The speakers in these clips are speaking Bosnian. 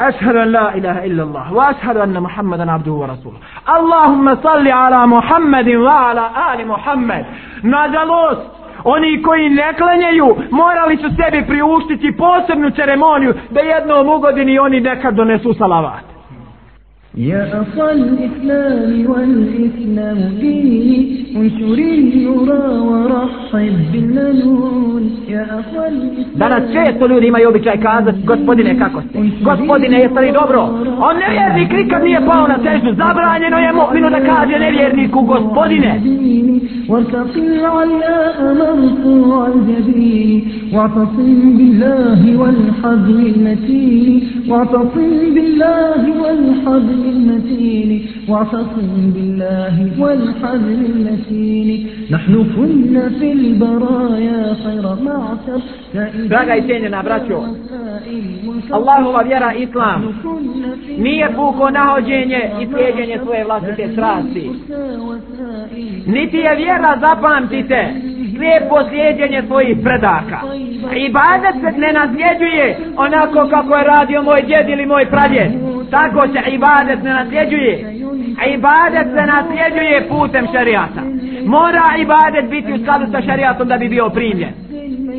أشهد أن لا إله إلا الله وأشهد أن محمدا عبده ورسوله اللهم صل على محمد وعلى آل محمد nažalost oni koji ne klanjaju morali su sebi priuštiti posebnu ceremoniju da jednom u godini oni nekad donesu salavat يا أخا الإسلام والإسلام ديني انشر النور ورحب بالمنون يا أخا الإسلام Danas često ljudi imaju običaj kazati, gospodine kako ste? Gospodine jeste li dobro? On nevjernik nikad nije pao na težu, zabranjeno je mu'minu da kaže nevjerniku gospodine. وارتقي العلاء مرفوع الجبين واعتصم بالله والحبل المتين واعتصم بالله والحبل المتين واعتصم بالله والحبل المتين نحن كنا في البرايا خير معشر Draga i cijenjena braćo, Allahova vjera Islam nije puko nahođenje i slijedjenje svoje vlastite strasti. Niti je vjera, zapamtite, slijepo slijedjenje svojih predaka. Ibadet se ne nasljeđuje onako kako je radio moj djed ili moj pradjed. Tako se ibadet ne nasljeđuje. Ibadet se nasljeđuje putem šarijata. Mora ibadet biti u skladu sa šarijatom da bi bio primljen.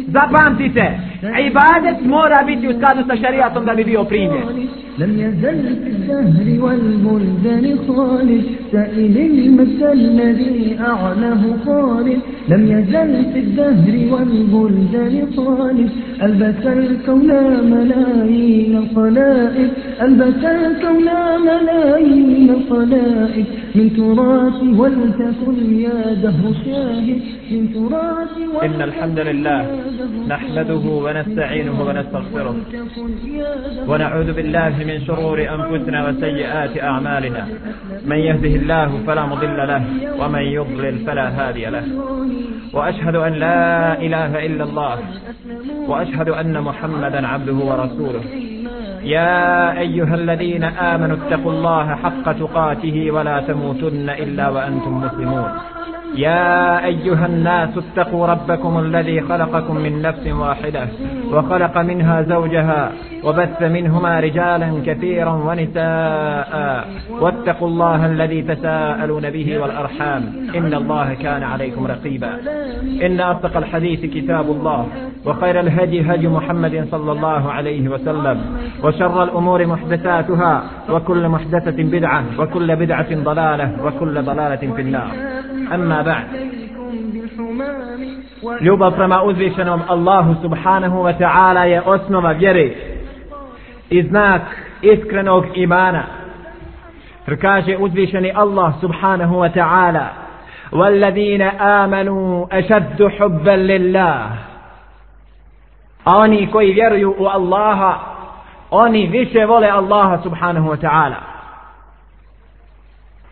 Zapamtite, ibadet mora biti u skladu sa šarijatom da bi bio primljen. لم يزل في الدهر والبلدان خالد سائل المثل الذي أعلاه خالد لم يزل في الدهر والبلدان خالد ألبس الكون ملايين الخلائق. ألبس الكون ملايين الخلائق. من تراث ولتكن يا دهر شاهد. من تراث إن الحمد لله نحمده ونستعينه ونستغفره. ونعوذ بالله من شرور أنفسنا وسيئات أعمالنا. من يهده الله فلا مضل له ومن يضلل فلا هادي له. وأشهد أن لا إله إلا الله وأشهد أن محمدا عبده ورسوله. يا أيها الذين آمنوا اتقوا الله حق تقاته ولا تموتن إلا وأنتم مسلمون. يا أيها الناس اتقوا ربكم الذي خلقكم من نفس واحدة وخلق منها زوجها وبث منهما رجالا كثيرا ونساء. واتقوا الله الذي تساءلون به والأرحام. إن الله كان عليكم رقيبا. إن أصدق الحديث كتاب الله وخير الهدي هدي محمد صلى الله عليه وسلم وشر الأمور محدثاتها وكل محدثة بدعة وكل بدعة ضلالة وكل ضلالة في النار. أما بعد Ljubav prema uzvišenom Allahu subhanahu wa ta'ala je osnova vjere i znak iskrenog imana. Jer kaže uzvišeni Allah subhanahu wa ta'ala وَالَّذِينَ آمَنُوا أَشَدُّ حُبًّا لِلَّهِ A oni koji vjeruju u Allaha, oni više vole Allaha subhanahu wa ta'ala.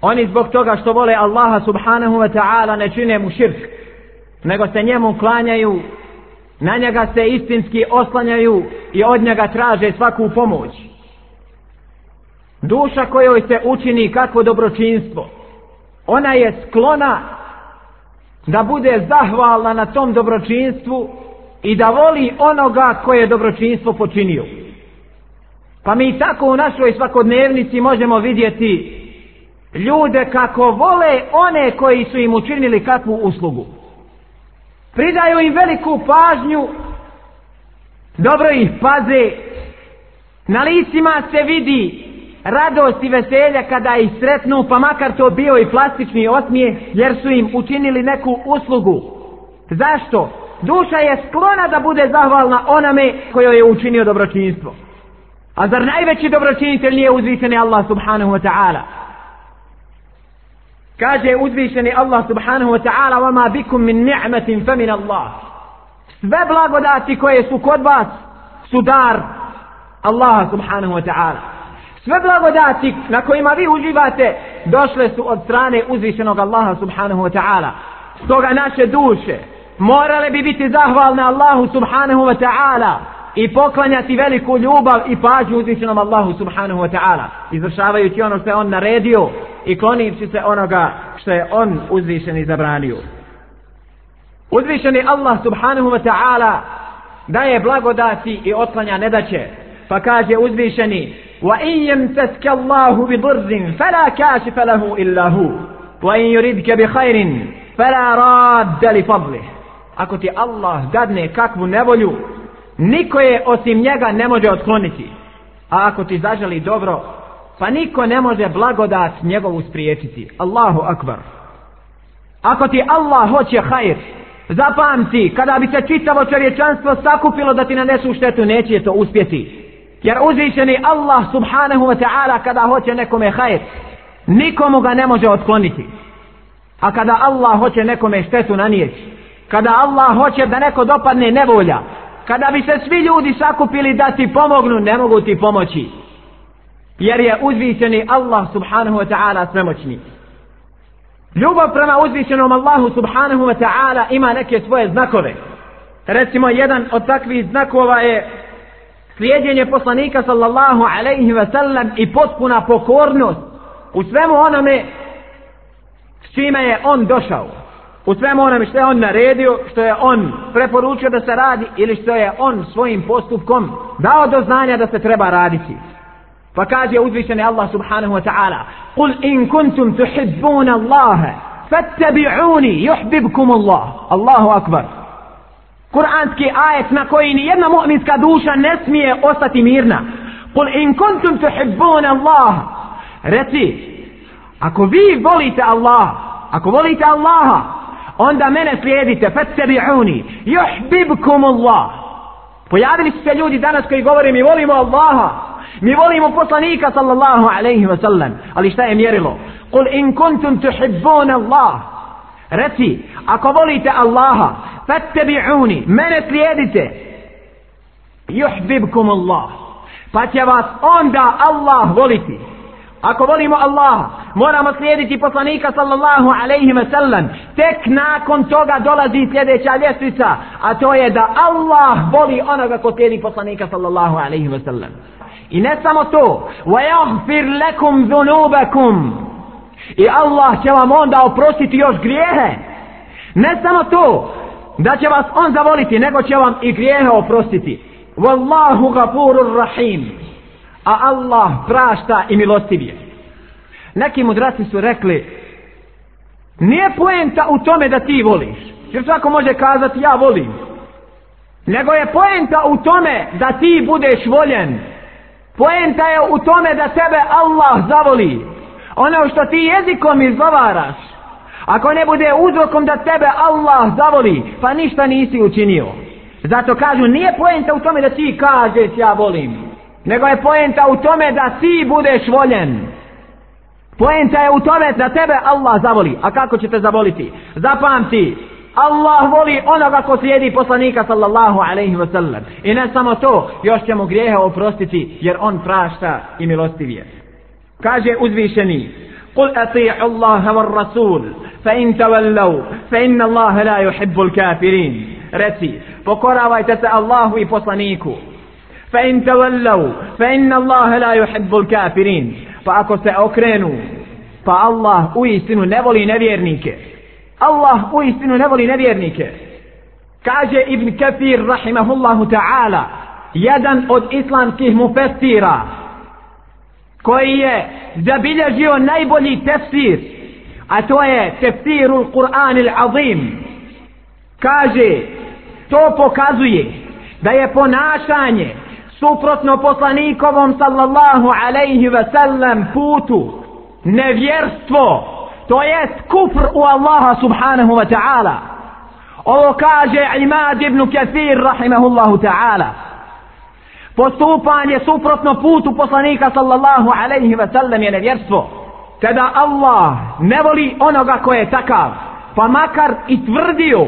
Oni zbog toga što vole Allaha subhanahu wa ta'ala ne čine mu širk, nego se njemu klanjaju, na njega se istinski oslanjaju i od njega traže svaku pomoć. Duša kojoj se učini kakvo dobročinstvo, ona je sklona da bude zahvalna na tom dobročinstvu i da voli onoga koje je dobročinstvo počinio. Pa mi tako u našoj svakodnevnici možemo vidjeti ljude kako vole one koji su im učinili kakvu uslugu. Pridaju im veliku pažnju, dobro ih paze, na licima se vidi radost i veselja kada ih sretnu, pa makar to bio i plastični osmije, jer su im učinili neku uslugu. Zašto? Duša je sklona da bude zahvalna oname kojoj je učinio dobročinstvo. A zar najveći dobročinitelj nije uzvišeni Allah subhanahu wa ta'ala? Kaže uzvišeni Allah subhanahu wa ta'ala وَمَا بِكُم مِّن نِعْمَةٍ فَمِنَ اللَّهِ Sve blagodati koje su kod vas su dar Allaha subhanahu wa ta'ala. Sve blagodati na kojima vi uživate došle su od strane uzvišenog Allaha subhanahu wa ta'ala. Stoga naše duše morale bi biti zahvalne Allahu subhanahu wa ta'ala i poklanjati veliku ljubav i pažnju uzvišenom Allahu subhanahu wa ta'ala izvršavajući ono što je on naredio i klonivši se onoga što je on uzvišen i zabranio uzvišeni Allah subhanahu wa ta'ala daje blagodati i otklanja nedaće pa kaže uzvišeni وإن يمسسك الله بضر فلا كاشف له إلا هو وإن يردك بخير فلا راد لفضله Ako ti Allah dadne kakvu nevolju, niko je osim njega ne može otkloniti. A ako ti zaželi dobro, pa niko ne može blagodat njegovu spriječiti. Allahu akbar. Ako ti Allah hoće hajr, zapamti, kada bi se čitavo čovječanstvo sakupilo da ti nanesu štetu, neće to uspjeti. Jer uzvišeni Allah subhanahu wa ta'ala kada hoće nekome hajr, nikomu ga ne može otkloniti. A kada Allah hoće nekome štetu nanijeti, kada Allah hoće da neko dopadne nevolja, kada bi se svi ljudi sakupili da ti pomognu, ne mogu ti pomoći. Jer je uzvišeni Allah subhanahu wa ta'ala svemoćni. Ljubav prema uzvišenom Allahu subhanahu wa ta'ala ima neke svoje znakove. Recimo, jedan od takvih znakova je slijedjenje poslanika sallallahu alaihi wa sallam i potpuna pokornost u svemu onome s čime je on došao. U svemu onome što je on naredio, što je on preporučio da se radi ili što je on svojim postupkom dao do znanja da se treba raditi. Pa kaže uzvišeni Allah subhanahu wa ta'ala Kul in kuntum tuhibbuna Allahe fattabi'uni yuhbibkum Allah. Allahu akbar. Kur'anski ajet na koji ni jedna mu'minska duša ne smije ostati mirna. Kul in kuntum tuhibbuna Allah. Reci, ako vi volite Allah, ako volite Allaha, onda mene slijedite, fattabi'uni, yuhbibkum Allah. Pojavili su se ljudi danas koji govore mi volimo Allaha, mi volimo poslanika sallallahu alejhi ve sellem ali šta je mjerilo? Qul in kuntum tuhibbuna Allah. Reci, ako volite Allaha, fattabi'uni, mene slijedite, yuhbibkum Allah. Pa će vas onda Allah voliti. Ako volimo Allaha, moramo slijediti poslanika sallallahu alaihi wa sallam. Tek nakon toga dolazi sljedeća ljestvica, a to je da Allah voli onoga ko slijedi poslanika sallallahu alaihi wa sallam. I ne samo to, وَيَغْفِرْ لَكُمْ ذُنُوبَكُمْ I Allah će vam onda oprostiti još grijehe. Ne samo to, da će vas on zavoliti, nego će vam i grijehe oprostiti. Wallahu gafurur rahim. A Allah prašta i milostiv je. Neki mudraci su rekli, nije poenta u tome da ti voliš. Jer svako može kazati ja volim. Nego je poenta u tome da ti budeš voljen. Poenta je u tome da tebe Allah zavoli. Ono što ti jezikom izgovaraš. Ako ne bude uzrokom da tebe Allah zavoli, pa ništa nisi učinio. Zato kažu, nije poenta u tome da ti kažeš ja volim Nego je poenta u tome da ti budeš voljen. Poenta je u tome da tebe Allah zavoli. A kako će te zavoliti? Zapamti, Allah voli onoga ko slijedi poslanika sallallahu alaihi wa sallam. I ne samo to, još ćemo grijehe oprostiti jer on prašta i milostiv je. Kaže uzvišeni, قل أطيعوا الله والرسول فإن تولوا فإن الله لا يحب الكافرين رتي pokoravajte se Allahu i poslaniku fa in tawallu fa inna Allaha la yuhibbul kafirin pa ako se okrenu pa Allah u istinu ne voli nevjernike. Allah u istinu ne voli nevjernike. Kaže ibn Kathir rahimahullahu ta'ala jedan od islamskih mufestira koji je zabilježio najbolji tefsir a to je tefsirul Qur'an azim kaže to pokazuje da je ponašanje suprotno poslanikovom sallallahu alaihi ve sellem putu nevjerstvo to jest kufr u Allaha subhanahu wa ta'ala. Ovo kaže Imad ibn Kathir rahimahullahu ta'ala. Postupanje suprotno putu poslanika sallallahu alaihi ve sellem je nevjerstvo. Kada Allah ne voli onoga ko je takav pa makar i tvrdio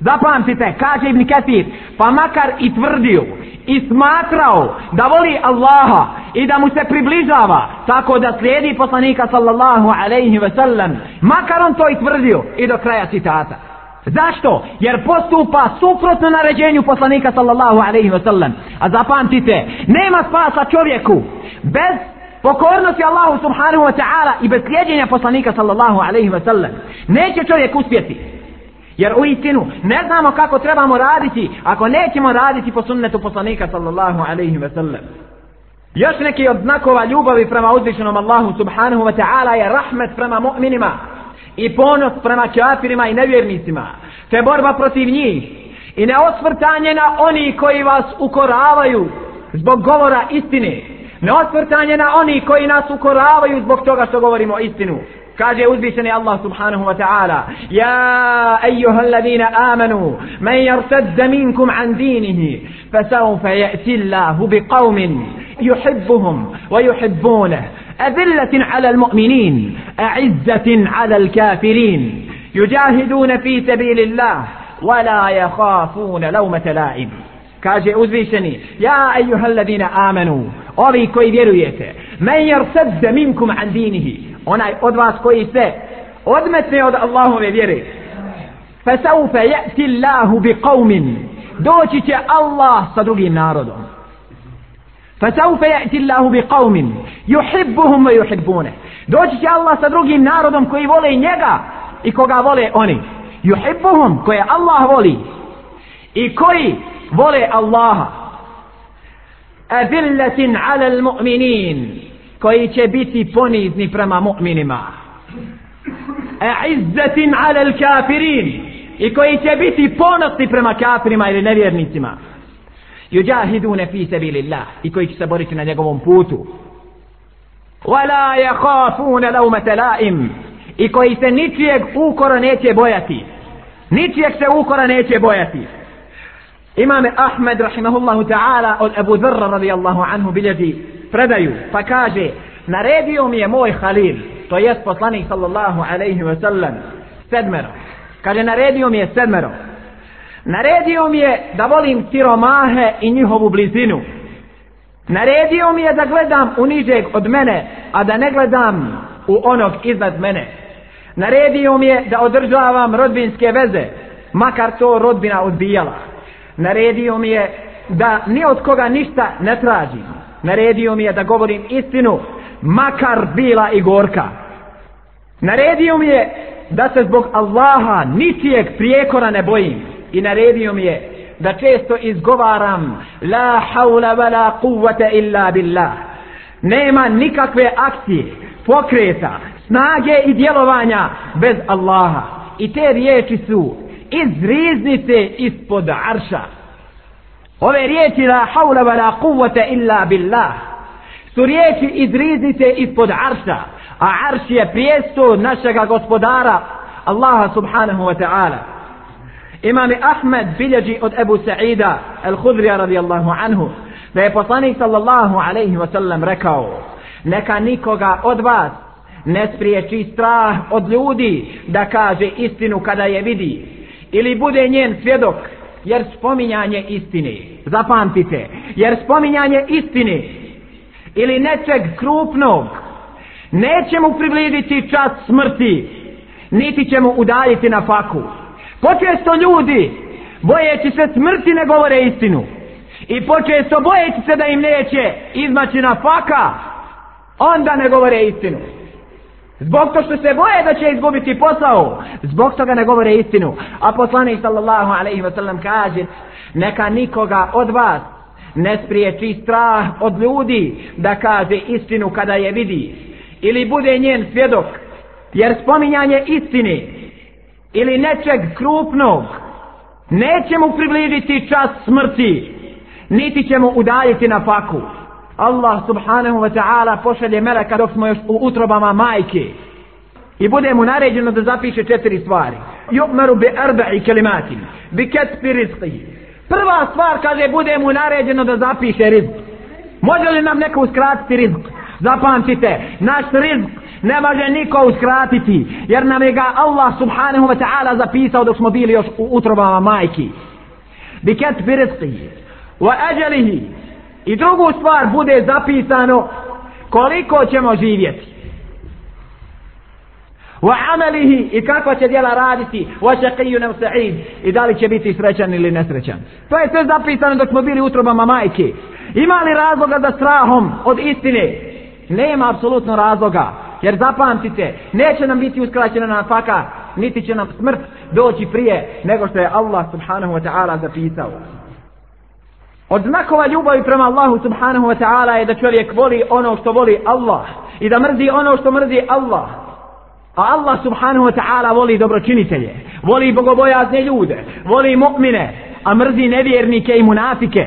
zapamtite kaže ibn Kathir pa makar i tvrdio i smatrao da voli Allaha i da mu se približava tako da slijedi poslanika sallallahu alaihi ve sellem makar on to i tvrdio i do kraja citata Zašto? Jer postupa suprotno naređenju poslanika sallallahu alaihi ve sellem. A zapamtite, nema spasa čovjeku bez pokornosti Allahu subhanahu wa ta'ala i bez slijedjenja poslanika sallallahu alaihi ve sellem. Neće čovjek uspjeti. Jer u istinu ne znamo kako trebamo raditi ako nećemo raditi po sunnetu poslanika sallallahu alaihi ve sellem. Još neki od znakova ljubavi prema uzvišenom Allahu subhanahu wa ta'ala je rahmet prema mu'minima i ponos prema kafirima i nevjernicima, te borba protiv njih i neosvrtanje na oni koji vas ukoravaju zbog govora istine, neosvrtanje na oni koji nas ukoravaju zbog toga što govorimo istinu. كاجا أزبيسني الله سبحانه وتعالى. يا أيها الذين آمنوا من يرتد منكم عن دينه فسوف يأتي الله بقوم يحبهم ويحبونه. أذلة على المؤمنين أعزة على الكافرين. يجاهدون في سبيل الله ولا يخافون لومة لائم. كاجا uzvišeni, يا أيها الذين آمنوا ovi كوي من يرتد منكم عن دينه onaj od vas koji se odmetne od Allahove vjere fasawfa ya'ti Allahu biqaumin doći će Allah sa drugim narodom فسوف يأتي الله بقوم يحبهم ويحبونه doći će Allah sa drugim narodom koji vole njega i koga vole oni yuhibbuhum koje Allah voli i koji vole Allaha adillatin ala almu'minin koji će biti ponizni prema mu'minima. A'izzatin ala kafirin i koji će biti ponosni prema kafirima ili nevjernicima. Yuđahidune fi sabilillah. I koji će se boriti na njegovom putu. Wala yakhafuna lawmata la'im. I koji se ničijeg ukora neće bojati. Ničijeg se ukora neće bojati. Imam Ahmed rahimahullahu ta'ala od Abu Dharra radijallahu anhu bilježi predaju pa kaže naredio mi je moj halil to jest poslanik sallallahu alaihi wa sallam sedmero kaže naredio mi je sedmero Naredio mi je da volim siromahe i njihovu blizinu. Naredio mi je da gledam u nižeg od mene, a da ne gledam u onog iznad mene. Naredio mi je da održavam rodbinske veze, makar to rodbina odbijala. Naredio mi je da ni od koga ništa ne tražim. Naredio mi je da govorim istinu, makar bila i gorka. Naredio mi je da se zbog Allaha ničijeg prijekora ne bojim. I naredio mi je da često izgovaram la haula wa la kuvvete illa billah. Nema nikakve akcije pokreta snage i djelovanja bez Allaha. I te riječi su iz riznice ispod arša ove riječi la haula wa la kuvvete illa billah su riječi iz riznice ispod arša a arš je prijesto našega gospodara Allaha subhanahu wa ta'ala. Imam Ahmed bilježi od Ebu Sa'ida al-Khudrija radijallahu anhu da je poslanik sallallahu alaihi wa sallam rekao neka nikoga od vas ne spriječi strah od ljudi da kaže istinu kada je vidi ili bude njen svjedok jer spominjanje istine zapamtite jer spominjanje istine ili nečeg krupnog neće mu približiti čas smrti niti će mu udaljiti na faku Počesto ljudi, bojeći se smrti, ne govore istinu. I počesto bojeći se da im neće izmaći na faka, onda ne govore istinu. Zbog to što se boje da će izgubiti posao, zbog toga ne govore istinu. A poslanik sallallahu alaihi wasallam kaže, neka nikoga od vas ne spriječi strah od ljudi da kaže istinu kada je vidi. Ili bude njen svjedok, jer spominjanje istine ili nečeg krupnog, neće mu približiti čas smrti, niti će mu udaljiti na faku. Allah subhanahu wa ta'ala pošalje meleka dok smo još u utrobama majke. I bude mu naređeno da zapiše četiri stvari. Yu'maru bi arba'i kelimatin. bi katbi rizqi. Prva stvar kaže bude mu naređeno da zapiše rizq. Može li nam neko uskratiti rizq? Zapamtite, naš rizq ne može niko uskratiti, jer nam je ga Allah subhanahu wa ta'ala zapisao dok smo bili još u utrobama Bi-katbi rizqi wa ajalihi i drugu stvar bude zapisano koliko ćemo živjeti. Wa amalihi, i kakva će djela raditi, wa shaqiyun aw sa'id, i da li će biti srećan ili nesrećan. To je sve zapisano dok smo bili u utrobama majke. Ima li razloga da strahom od istine? Nema apsolutno razloga. Jer zapamtite, neće nam biti uskraćena na faka, niti će nam smrt doći prije nego što je Allah subhanahu wa ta'ala zapisao. Od znakova ljubavi prema Allahu subhanahu wa ta'ala je da čovjek voli ono što voli Allah i da mrzi ono što mrzi Allah. A Allah subhanahu wa ta'ala voli dobročinitelje, voli bogobojazne ljude, voli mu'mine, a mrzi nevjernike i munafike.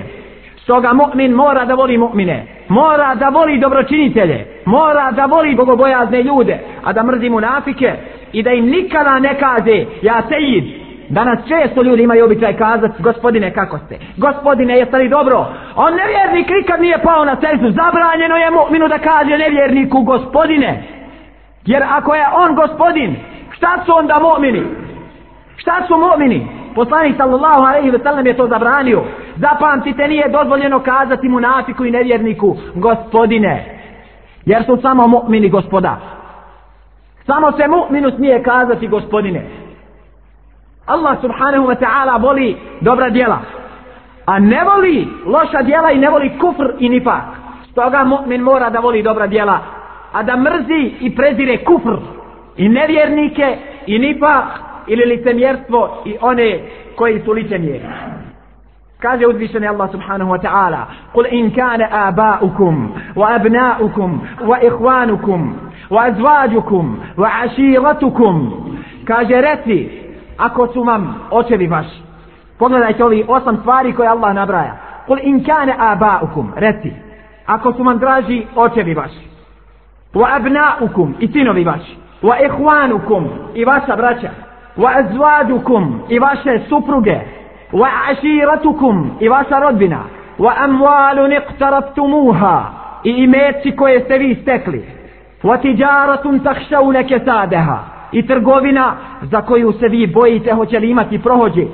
Stoga mu'min mora da voli mu'mine, mora da voli dobročinitelje, mora da voli bogobojazne ljude, a da mrzi munafike i da im nikada ne kaže ja sejid. Danas često ljudi imaju običaj kazati gospodine kako ste, gospodine jeste li dobro? On nevjernik nikad nije pao na seždu, zabranjeno je mu'minu da kaže nevjerniku gospodine. Jer ako je on gospodin, šta su onda mu'mini? Šta su mu'mini? Poslanik sallallahu alejhi ve sellem je to zabranio. Zapamtite, nije dozvoljeno kazati munafiku i nevjerniku gospodine. Jer su samo mu'mini gospoda. Samo se mu'minu smije kazati gospodine. Allah subhanahu wa ta'ala voli dobra djela. A ne voli loša djela i ne voli kufr i nifak. Stoga mu'min mora da voli dobra djela. A da mrzi i prezire kufr. I nevjernike i nifak ili licemjerstvo i one koji su licemjeri. Kaže uzvišeni Allah subhanahu wa ta'ala Kul in kane abaukum wa abnaukum wa ihvanukum wa azvađukum wa aširatukum Kaže reci ako su vam očevi vaši. Pogledajte ovi osam stvari koje Allah nabraja. Kul in kane aba'ukum, reci, ako su vam draži očevi vaši. Wa abna'ukum, i sinovi vaši. Wa ihwanukum, i vaša braća. Wa azvadukum, i vaše supruge. Wa aširatukum, i vaša rodbina. Wa amwalun iqtarabtumuha, i imeci koje ste vi stekli. Wa tijaratun takšavne kesadeha i trgovina za koju se vi bojite hoće li imati prohođe.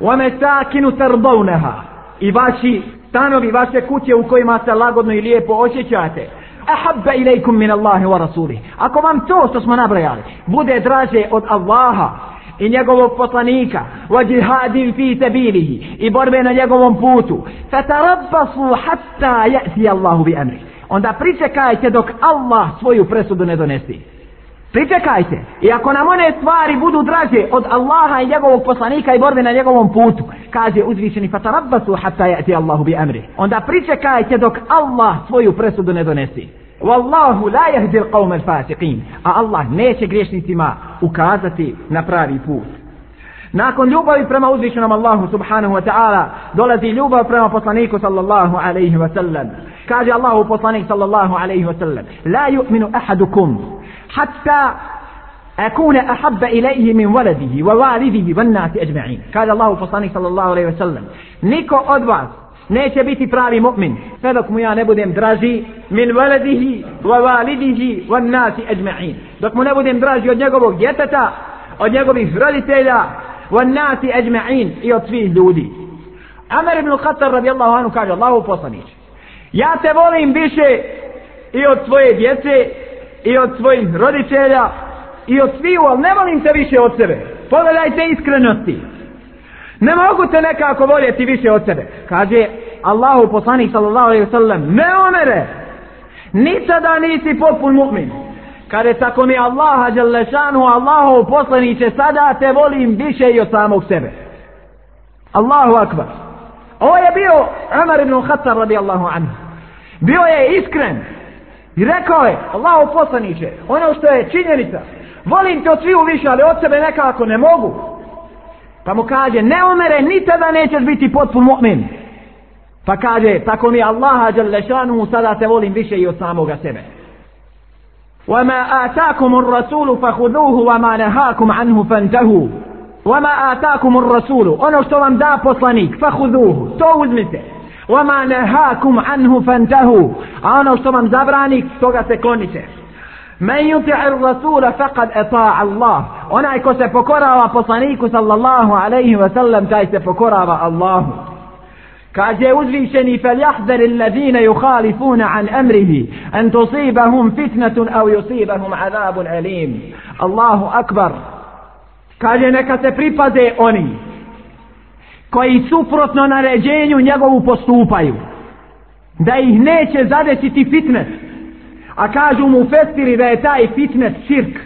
Wa mesakinu tardawnaha i vaši stanovi vaše kuće u kojima se lagodno i lijepo osjećate. Ahabba ilaikum min Allahi wa rasulih. Ako vam to što smo nabrajali bude draže od Allaha i njegovog poslanika wa jihadin fi sabilihi i borbe na njegovom putu fatarabbasu hatta ya'ti Allahu bi amri. Onda pričekajte dok Allah svoju presudu ne donesi pričekajte i ako nam one stvari budu draže od Allaha i njegovog poslanika i borbe na njegovom putu kaže uzvišeni fatarabbasu hatta ya'ti Allahu bi amri onda pričekajte dok Allah svoju presudu ne donesi Wallahu la yahdi al-qawma al-fasiqin. A Allah neće griješnicima ukazati na pravi put. Nakon ljubavi prema uzvišenom Allahu subhanahu wa ta'ala dolazi ljubav prema poslaniku sallallahu alaihi wa sallam. Kaže Allahu poslanik sallallahu alaihi wa sallam La yu'minu ahadukum hatta أكون أحب إليه من ولده ووالده والناس أجمعين قال الله فصاني صلى الله عليه وسلم نيكو أدواز neće biti pravi mu'min sve dok mu ja ne budem draži min valadihi wa validihi wa nasi ajma'in dok mu ne budem draži od njegovog djeteta od njegovih roditelja wa nasi ajma'in i od svih ljudi Amr ibn Khattar radijallahu anhu kaže Allahu poslanić ja te volim više i od svoje djece i od svojih roditelja i od sviju, ali ne volim te više od sebe. Pogledajte iskrenosti. Ne mogu te nekako voljeti više od sebe. Kaže Allahu poslanik sallallahu alaihi wasallam, ne omere, nicada nisi popun mu'min. Kada tako mi Allaha Đalešanu, Allahu poslaniće, sada te volim više i od samog sebe. Allahu akbar. Ovo je bio Umar ibn Khattab radijallahu anhu. Bio je iskren. I rekao je, Allahu poslaniće, ono što je činjenica, volim te od sviju više, ali od sebe nekako ne mogu. Pa mu kaže, ne umere, ni tada nećeš biti potpun mu'min. Pa kaže, tako mi Allaha Đalešanu, sada te volim više i od samoga sebe. وما آتاكم الرسول فخذوه وما نهاكم عنه فانتهوا وما آتاكم الرسول ono što vam da poslanik فخذوه to uzmite وما نهاكم عنه فانتهوا a ono što vam zabrani toga se klonite Men yuti'ir rasula faqad ata'a Allah. Onaj ko se pokorava poslaniku sallallahu alejhi ve sellem taj se pokorava Allahu. Kaže uzvišeni falyahdhar alladhina yukhalifuna an amrihi an tusibahum fitnatun aw yusibahum adhabun alim. Allahu akbar. Kaže neka se pripaze oni koji suprotno naređenju njegovu postupaju da ih neće zadesiti fitnes a kažu mu festiri da je taj fitnes širk.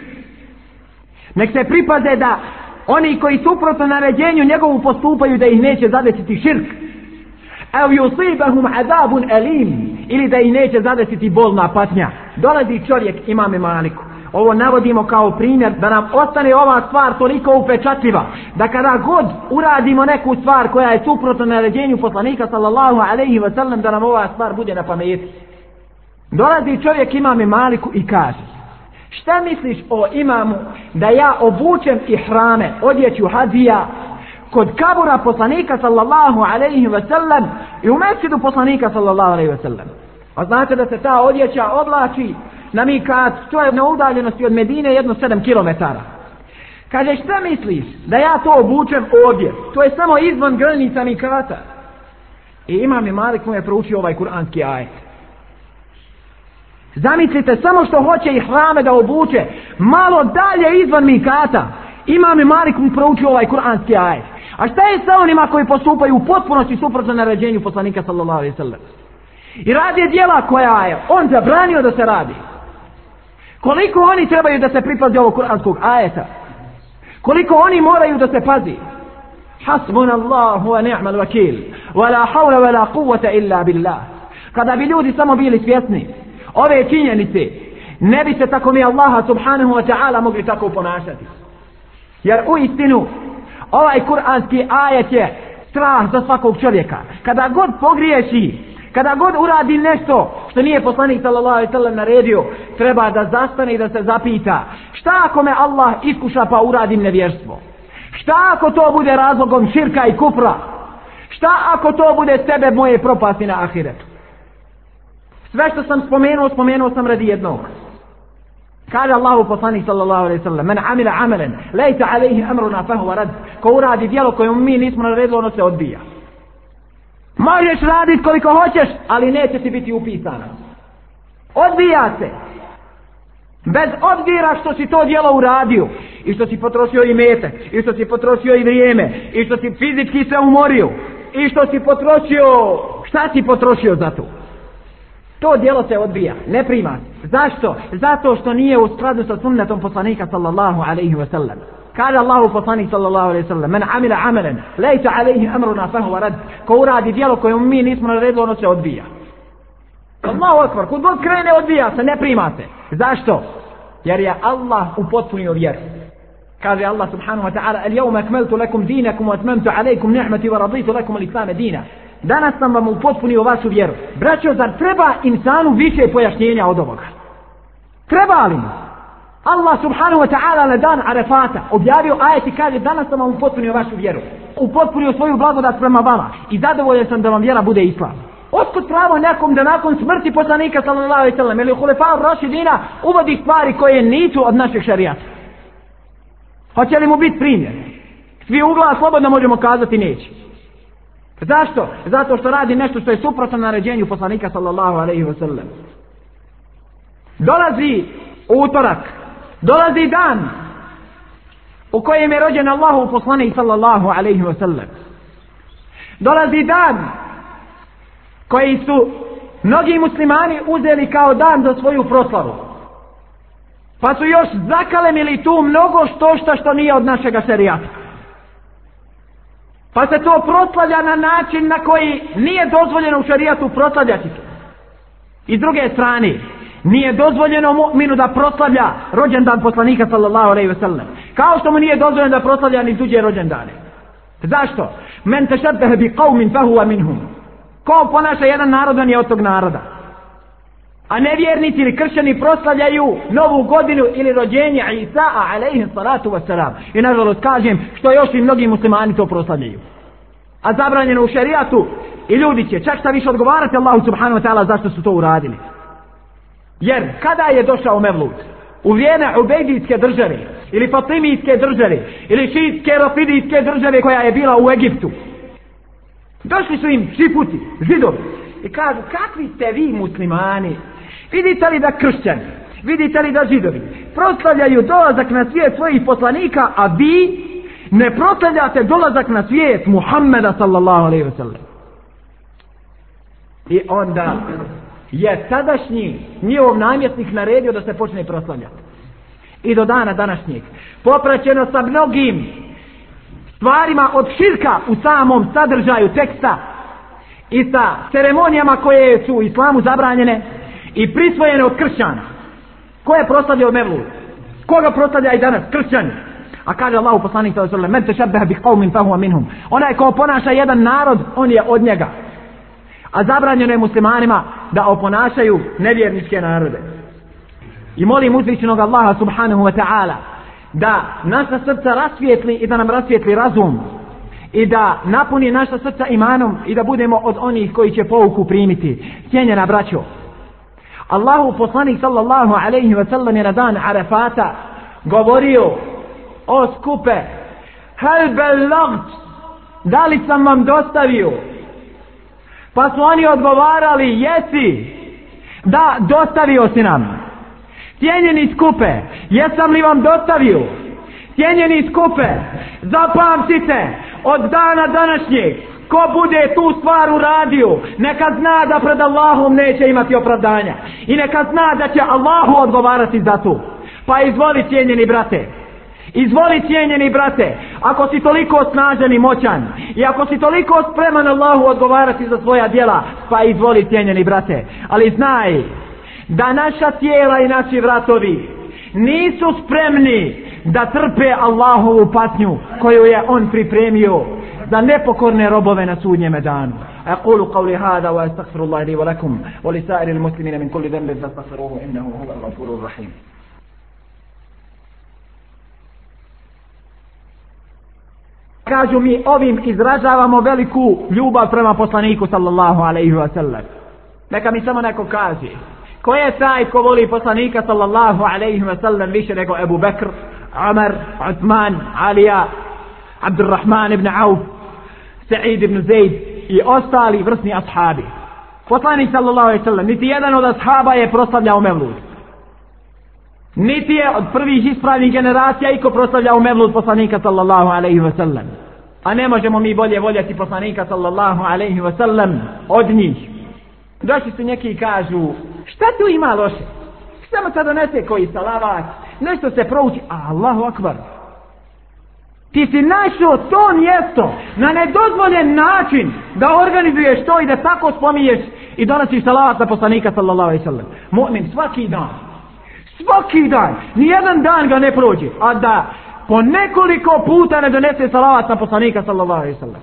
Nek se pripaze da oni koji suprotno naređenju njegovu postupaju da ih neće zadesiti širk. ev yusibahum azabun elim. Ili da ih neće zadesiti bolna patnja. Dolazi čovjek imame Maliku. Ovo navodimo kao primjer da nam ostane ova stvar toliko upečatljiva. Da kada god uradimo neku stvar koja je suprotna naređenju poslanika sallallahu alaihi wa sallam da nam ova stvar bude na pameti. Dolazi čovjek imame Maliku i kaže Šta misliš o imamu da ja obučem i odjeću hadija kod kabura poslanika sallallahu alaihi wa sallam i u mesidu poslanika sallallahu alaihi wa sallam. A znate da se ta odjeća oblači na mikat, to je na udaljenosti od Medine jedno 7 km. Kaže šta misliš da ja to obučem ovdje? To je samo izvan granica mikata. I imam i Malik mu je proučio ovaj kuranski ajet. Zamislite, samo što hoće i hrame da obuče, malo dalje izvan mikata, imam i Malik mu proučio ovaj kuranski ajet. A šta je sa onima koji postupaju u potpunosti suprotno naređenju poslanika sallallahu alaihi sallam? I radi dijela koja je on zabranio da se radi. Koliko oni trebaju da se pripazi ovog kuranskog ajeta? Koliko oni moraju da se pazi? Hasbun Allahu wa ni'mal vakil. Wa la hawla wa la quwwata illa billah. Kada bi ljudi samo bili svjesni ove činjenice, ne bi se tako mi Allaha subhanahu wa ta'ala mogli tako ponašati. Jer u istinu, ovaj kuranski ajet je strah za svakog čovjeka. Kada god pogriješi, kada god uradi nešto što nije poslanik sallallahu alejhi ve sellem naredio, treba da zastane i da se zapita: Šta ako me Allah iskuša pa uradim nevjerstvo? Šta ako to bude razlogom širka i kufra? Šta ako to bude sebe moje propasti na ahiretu? Sve što sam spomenuo, spomenuo sam radi jednog. Kaže Allahu poslanik sallallahu alejhi ve sellem: "Men amila amalan laysa alayhi amruna fa huwa rad." Ko uradi djelo koje mi nismo naredili, ono se odbija. Možeš raditi koliko hoćeš, ali neće ti biti upisana. Odbija se. Bez obzira što si to djelo uradio i što si potrošio i mete, i što si potrošio i vrijeme, i što si fizički se umorio, i što si potrošio, šta si potrošio za to? To djelo se odbija, ne prima. Zašto? Zato što nije u skladu sa sunnetom poslanika sallallahu alaihi ve sellem Kaže Allahu poslanik sallallahu alaihi ve sallam, men amila amelen, lejta alaihi amruna fahu rad, ko uradi djelo koje mi nismo naredili, ono se odbija. Allahu akbar, kod god krene odbija se, ne prima se. Zašto? Jer je Allah upotpunio vjeru. Kaže Allah subhanahu wa ta'ala, el jevme akmeltu lekum dinakum, atmemtu alaikum ni'mati, wa raditu lekum al-islam dina. Danas sam vam upotpunio vašu vjeru. Braćo, zar treba insanu više pojašnjenja od ovoga? Treba li mu? Allah subhanahu wa ta'ala na dan Arefata objavio ajet i kaže danas sam vam upotpunio vašu vjeru. Upotpunio svoju blagodat prema vama i zadovoljen sam da vam vjera bude islam. Otkud pravo nekom da nakon smrti poslanika sallallahu alaihi sallam ili hulefa Rašidina uvodi stvari koje nisu od našeg šarijata? Hoće li mu biti primjer? Svi ugla slobodno možemo kazati neće. Zašto? Zato što radi nešto što je suprotno naređenju poslanika sallallahu alaihi wa sallam. Dolazi utorak, dolazi dan u kojem je rođen Allahu poslanik sallallahu alaihi wa sallam. Dolazi dan koji su mnogi muslimani uzeli kao dan za svoju proslavu. Pa su još zakalemili tu mnogo što što što nije od našega šerijata. Pa se to proslavlja na način na koji nije dozvoljeno u šerijatu proslavljati to. I s druge strane, nije dozvoljeno mu'minu da proslavlja rođendan poslanika sallallahu alejhi ve sellem. Kao što mu nije dozvoljeno da proslavlja ni tuđe rođendane. Zašto? Men te šabbehe bi qavmin fahuwa minhum. Ko ponaša jedan narod, on je od tog naroda. A nevjernici ili kršćani proslavljaju novu godinu ili rođenje Isa'a alaihi salatu wasalam. I nažalost kažem što još i mnogi muslimani to proslavljaju. A zabranjeno u šerijatu i ljudi će čak šta više odgovarati Allahu subhanahu wa ta'ala zašto su to uradili. Jer kada je došao Mevlud? U vrijeme Ubejdijske države ili Fatimijske države ili Šijske Rafidijske države koja je bila u Egiptu. Došli su im šiputi, židovi i kažu kakvi ste vi muslimani Vidite li da kršćani, vidite li da židovi proslavljaju dolazak na svijet svojih poslanika, a vi ne proslavljate dolazak na svijet Muhammeda sallallahu alaihi wa sallam. I onda je tadašnji njihov namjesnik naredio da se počne proslavljati. I do dana današnjeg. Popraćeno sa mnogim stvarima od širka u samom sadržaju teksta i sa ceremonijama koje su u islamu zabranjene i prisvojene od kršćana. Ko je proslavljao Mevlud? Koga proslavlja i danas? Kršćani. A kaže Allahu poslanik sallallahu alejhi ve sellem: "Men tashabbaha bi qaumin fa huwa minhum." Onaj ko ponaša jedan narod, on je od njega. A zabranjeno je muslimanima da oponašaju nevjerničke narode. I molim uzvišenog Allaha subhanahu wa ta'ala da naša srca rasvijetli i da nam rasvijetli razum i da napuni naša srca imanom i da budemo od onih koji će pouku primiti. Cijenjena braćo, Allahu poslanik sallallahu alaihi wa sallam je na dan Arafata govorio o skupe hel belagt, da li sam vam dostavio pa su oni odgovarali jesi da dostavio si nam. Cijenjeni skupe jesam li vam dostavio? Cijenjeni skupe zapamtite od dana današnjeg ko bude tu stvar uradio neka zna da pred Allahom neće imati opravdanja i neka zna da će Allahu odgovarati za to. Pa izvoli cijenjeni brate Izvoli cijenjeni brate, ako si toliko snažan i moćan i ako si toliko spreman Allahu odgovarati za svoja djela, pa izvoli cijenjeni brate. Ali znaj da naša tijela i naši vratovi nisu spremni da trpe Allahovu patnju koju je On pripremio za nepokorne robove na sudnjem danu. أقول قولي هذا وأستغفر الله لي ولكم ولسائر المسلمين من كل ذنب فاستغفروه إنه هو الغفور الرحيم Kažu mi ovim izražavamo veliku ljubav prema poslaniku sallallahu alaihi wa sallam. Neka mi samo neko kaže. Ko je taj ko voli poslanika sallallahu alaihi wa sallam više nego Ebu Bekr, Umar, Uthman, Alija, Abdurrahman ibn Auf, Sa'id ibn Zaid i ostali vrsni ashabi. Poslanik sallallahu alaihi wa sallam, niti jedan od ashaba je proslavljao Mevlud. Niti je od prvih ispravnih generacija iko proslavljao Mevlud poslanika sallallahu alaihi wa sallam. A ne možemo mi bolje voljeti poslanika sallallahu alaihi wa sallam od njih. Došli su neki i kažu, šta tu ima loše? Samo sad donese koji salavat, nešto se prouči, a Allahu akbar. Ti si našao to mjesto na nedozvoljen način da organizuješ to i da tako spominješ i donosiš salavat na poslanika sallallahu alaihi sallam. Mu'min svaki dan. Svaki dan. Nijedan dan ga ne prođe. A da po nekoliko puta ne donese salavat na poslanika sallallahu alaihi sallam.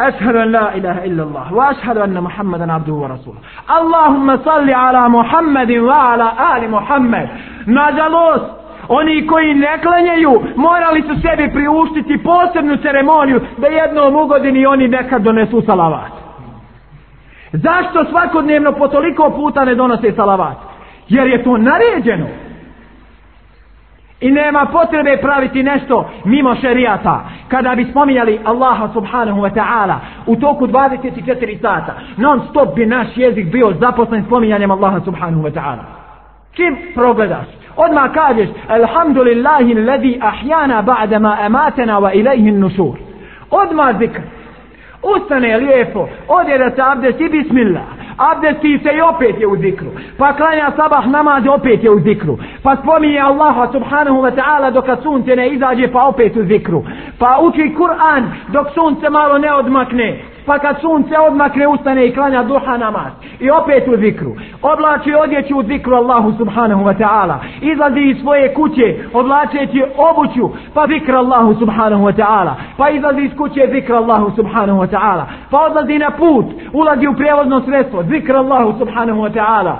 أشهد أن لا إله إلا الله وأشهد أن محمدا عبده ورسوله اللهم صل على محمد وعلى آل محمد nažalost oni koji ne klanjaju morali su sebi priuštiti posebnu ceremoniju da jednom u godini oni nekad donesu salavat zašto svakodnevno po toliko puta ne donose salavat Jer je to naređeno I nema potrebe praviti nešto mimo šerijata. Kada bi spominjali Allaha subhanahu wa ta'ala u toku 24 sata, non stop bi naš jezik bio zaposlen spominjanjem Allaha subhanahu wa ta'ala. Čim progledaš? Odmah kažeš, Alhamdulillahi alladhi ahjana ba'dama amatena wa ilaihin nušur. Odmah zikr. Ustane lijepo, odje da se abdesti bismillah abdesti se i opet je u zikru. Pa klanja sabah namaz opet je u zikru. Pa spominje Allaha subhanahu wa ta'ala dok sunce ne izađe pa opet u zikru. Pa uči Kur'an dok sunce malo ne odmakne pa kad sunce odmakne ustane i klanja duha namaz. I opet u zikru. Oblači odjeću u zikru Allahu subhanahu wa ta'ala. Izlazi iz svoje kuće oblačeći obuću pa zikra Allahu subhanahu wa ta'ala. Pa izlazi iz kuće zikra Allahu subhanahu wa ta'ala. Pa odlazi na put ulazi u prijevozno sredstvo zikra Allahu subhanahu wa ta'ala.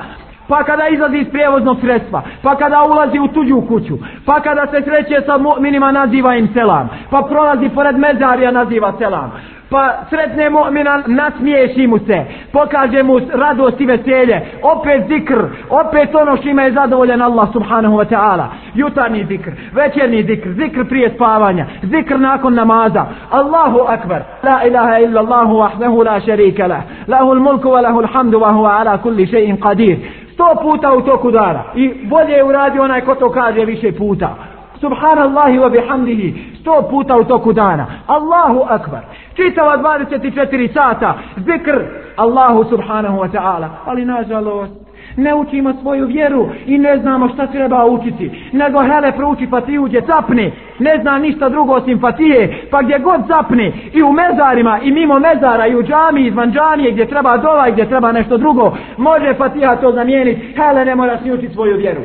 Pa kada izlazi iz prijevoznog sredstva, pa kada ulazi u tuđu kuću, pa kada se sreće sa mu'minima naziva im selam, pa prolazi pored mezarija naziva selam, pa sretne mu'mina nasmiješi mu se, pokaže mu radost i veselje, opet zikr, opet ono što ima je zadovoljan Allah subhanahu wa ta'ala, jutarnji zikr, večerni zikr, zikr prije spavanja, zikr nakon namaza, Allahu akbar, la ilaha illa Allahu wahdahu la sharika lah, lahu mulku wa lahu hamdu wa huwa ala kulli še'in qadir, sto puta u toku dara i bolje je uradio onaj ko to kaže više puta, subhanallahi wa bihamdihi, sto puta u toku dana, Allahu akbar, čitava 24 sata zikr Allahu subhanahu wa ta'ala ali nažalost Ne učimo svoju vjeru i ne znamo šta treba učiti. Nego hele prouči pa ti uđe capne. Ne zna ništa drugo osim fatije. Pa gdje god zapne i u mezarima i mimo mezara i u džami izvan džamije gdje treba dola i gdje treba nešto drugo. Može fatija to zamijeniti. Hele ne moraš ni učiti svoju vjeru.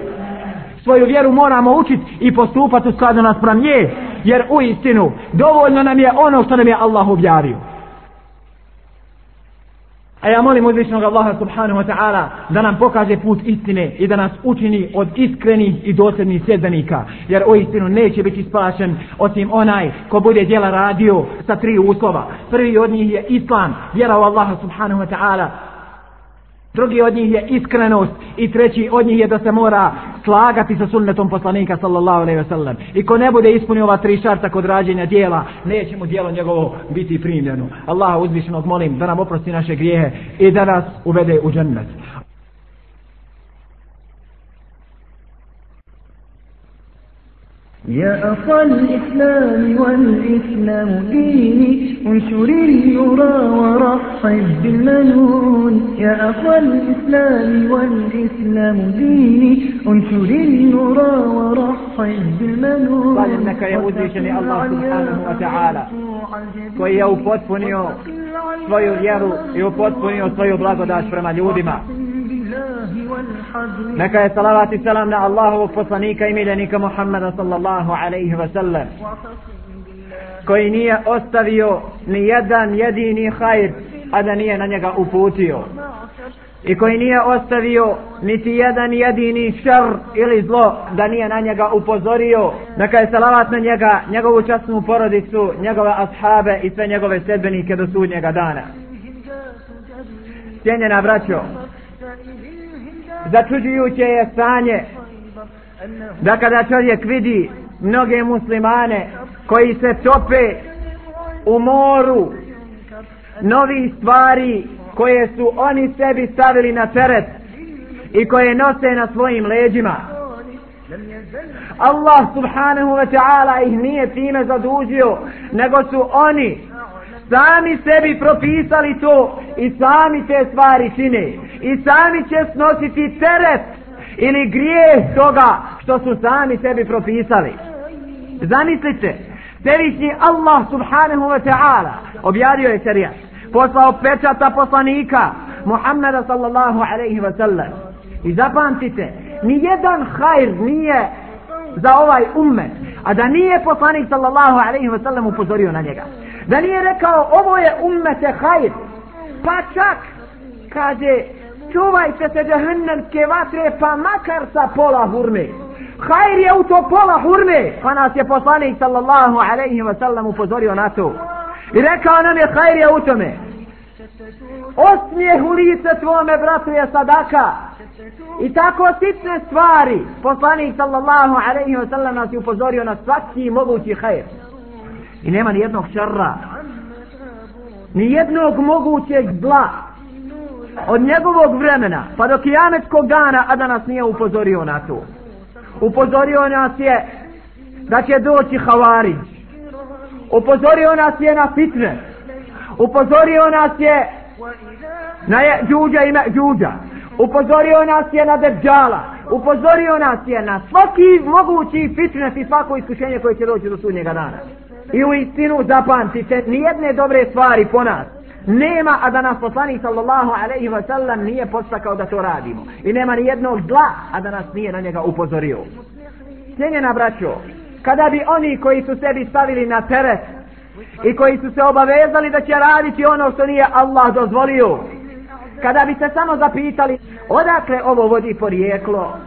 Svoju vjeru moramo učiti i postupati u skladu nas pram nje. Jer u istinu dovoljno nam je ono što nam je Allah objavio. A ja molim uzvišnog Allaha subhanahu wa ta'ala da nam pokaže put istine i da nas učini od iskrenih i dosljednih sjedbenika. Jer o istinu neće biti spašen osim onaj ko bude djela radio sa tri uslova. Prvi od njih je Islam, vjera u Allaha subhanahu wa ta'ala, Drugi od njih je iskrenost i treći od njih je da se mora slagati sa sunnetom poslanika sallallahu alejhi ve sellem. I ko ne bude ispunio ova tri šarta kod rađenja djela, neće mu djelo njegovo biti primljeno. Allaha uzvišenog molim da nam oprosti naše grijehe i da nas uvede u džennet. يا أخا الإسلام والإسلام ديني انشر النورا ورحب بالمنون يا أخا الإسلام والإسلام ديني انشر النورا ورحب بالمنون قال إنك يا uzvišeni Allah subhanahu wa ta'ala koji je upotpunio svoju vjeru i upotpunio svoju blagodaš prema ljudima Neka je salavat i salam na Allahovog poslanika i miljenika Muhammeda sallallahu alaihi wa sallam koji nije ostavio ni jedan jedini hajr a da nije na njega uputio. I koji nije ostavio niti jedan jedini šar ili zlo da nije na njega upozorio. Neka je salavat na njega njegovu časnu porodicu njegove ashabe i sve njegove sedbenike do sudnjega dana. Cijenjena braćo začuđujuće je stanje da kada čovjek vidi mnoge muslimane koji se tope u moru novi stvari koje su oni sebi stavili na teret i koje nose na svojim leđima. Allah subhanahu wa ta'ala ih nije time zadužio nego su oni sami sebi propisali to i sami te stvari čine. I sami će snositi teret ili grijeh toga što su sami sebi propisali. Zamislite sevišnji Allah subhanahu wa ta'ala objavio je šarijat poslao pečata poslanika Muhammeda sallallahu alaihi wa sallam. I zapamtite nijedan hajr nije za ovaj ummet a da nije poslanik sallallahu alaihi wa sallam upozorio na njega da nije rekao ovo je ummete hajr. Pa čak kaže čuvajte se džahannamske vatre pa makar sa pola hurme. Hajr je u to pola hurme. Pa nas je poslanik sallallahu alaihi wa sallam upozorio na to. I rekao nam je hajr je u tome. Osmijeh u lice tvome bratu je sadaka. I tako sitne stvari. Poslanik sallallahu alaihi wa sallam nas je upozorio na svaki mogući hajr i nema ni jednog šarra ni jednog mogućeg zla. Od njegovog vremena pa do kijametskog dana a da nas nije upozorio na to. Upozorio nas je da će doći havarić upozorio nas je na fitne. Upozorio nas je na je džuđa i džuđa upozorio nas je na deđala upozorio nas je na svaki mogući fitnes i svako iskušenje koje će doći do sudnjega dana i u istinu zapamtite nijedne dobre stvari po nas nema a da nas poslanik sallallahu alaihi wa sallam nije postakao da to radimo. I nema ni jednog zla a da nas nije na njega upozorio. Cijenjena braćo kada bi oni koji su sebi stavili na teret i koji su se obavezali da će raditi ono što nije Allah dozvolio kada bi se samo zapitali odakle ovo vodi porijeklo?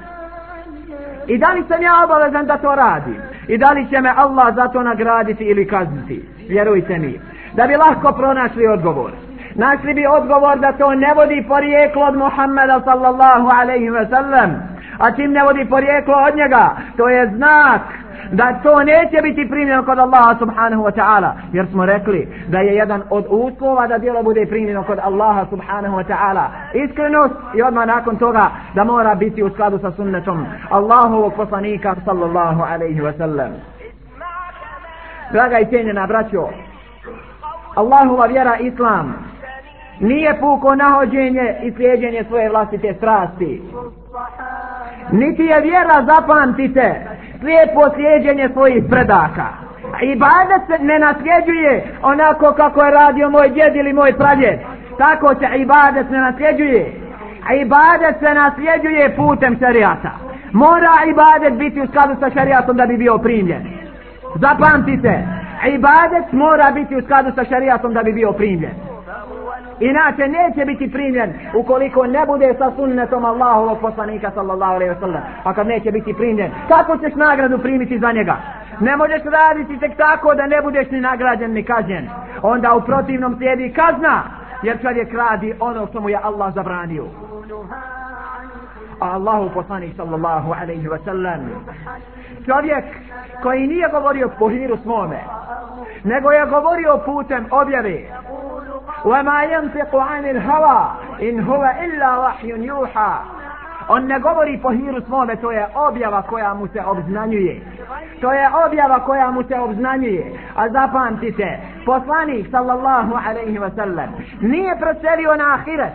I da li sam ja obavezan da to radim? I da li će me Allah zato nagraditi ili kazniti? Vjerujte mi. Da bi lahko pronašli odgovor. Našli bi odgovor da to ne vodi porijeklo od Muhammeda sallallahu alaihi ve sellem a čim ne vodi porijeklo od njega to je znak da to neće biti primljeno kod Allaha subhanahu wa ta'ala. Jer smo rekli da je jedan od uslova da djelo bude primljeno kod Allaha subhanahu wa ta'ala. Iskrenost i odmah nakon toga da mora biti u skladu sa sunnetom Allahovog poslanika sallallahu alaihi wa sallam. Draga i cijenjena braćo Allahova vjera islam nije puko nahođenje i slijedjenje svoje vlastite strasti. Niti je vjera, zapamtite, slijepo slijedjenje svojih predaka. Ibadet se ne nasljeđuje onako kako je radio moj djed ili moj pradjed. Tako se ibadet ne nasljeđuje. Ibadet se nasljeđuje putem šarijata. Mora ibadet biti u skladu sa šarijatom da bi bio primljen. Zapamtite, ibadet mora biti u skladu sa šarijatom da bi bio primljen. Inače neće biti primljen ukoliko ne bude sa sunnetom Allahovog poslanika sallallahu alaihi wa sallam. A kad neće biti primljen, kako ćeš nagradu primiti za njega? Ne možeš raditi tek tako da ne budeš ni nagrađen ni kažnjen. Onda u protivnom slijedi kazna, jer čovjek radi ono što mu je Allah zabranio A Allahu poslanik sallallahu alaihi wa sallam čovjek koji nije govorio po hiru svome, nego je govorio putem objave. وما ينطق عن الهوى إن هو إلا وحي يوحى On ne govori po hiru svome, to je objava koja mu se obznanjuje. To je objava koja mu se obznanjuje. A zapamtite, poslanik sallallahu alaihi wa sallam nije preselio na ahiret,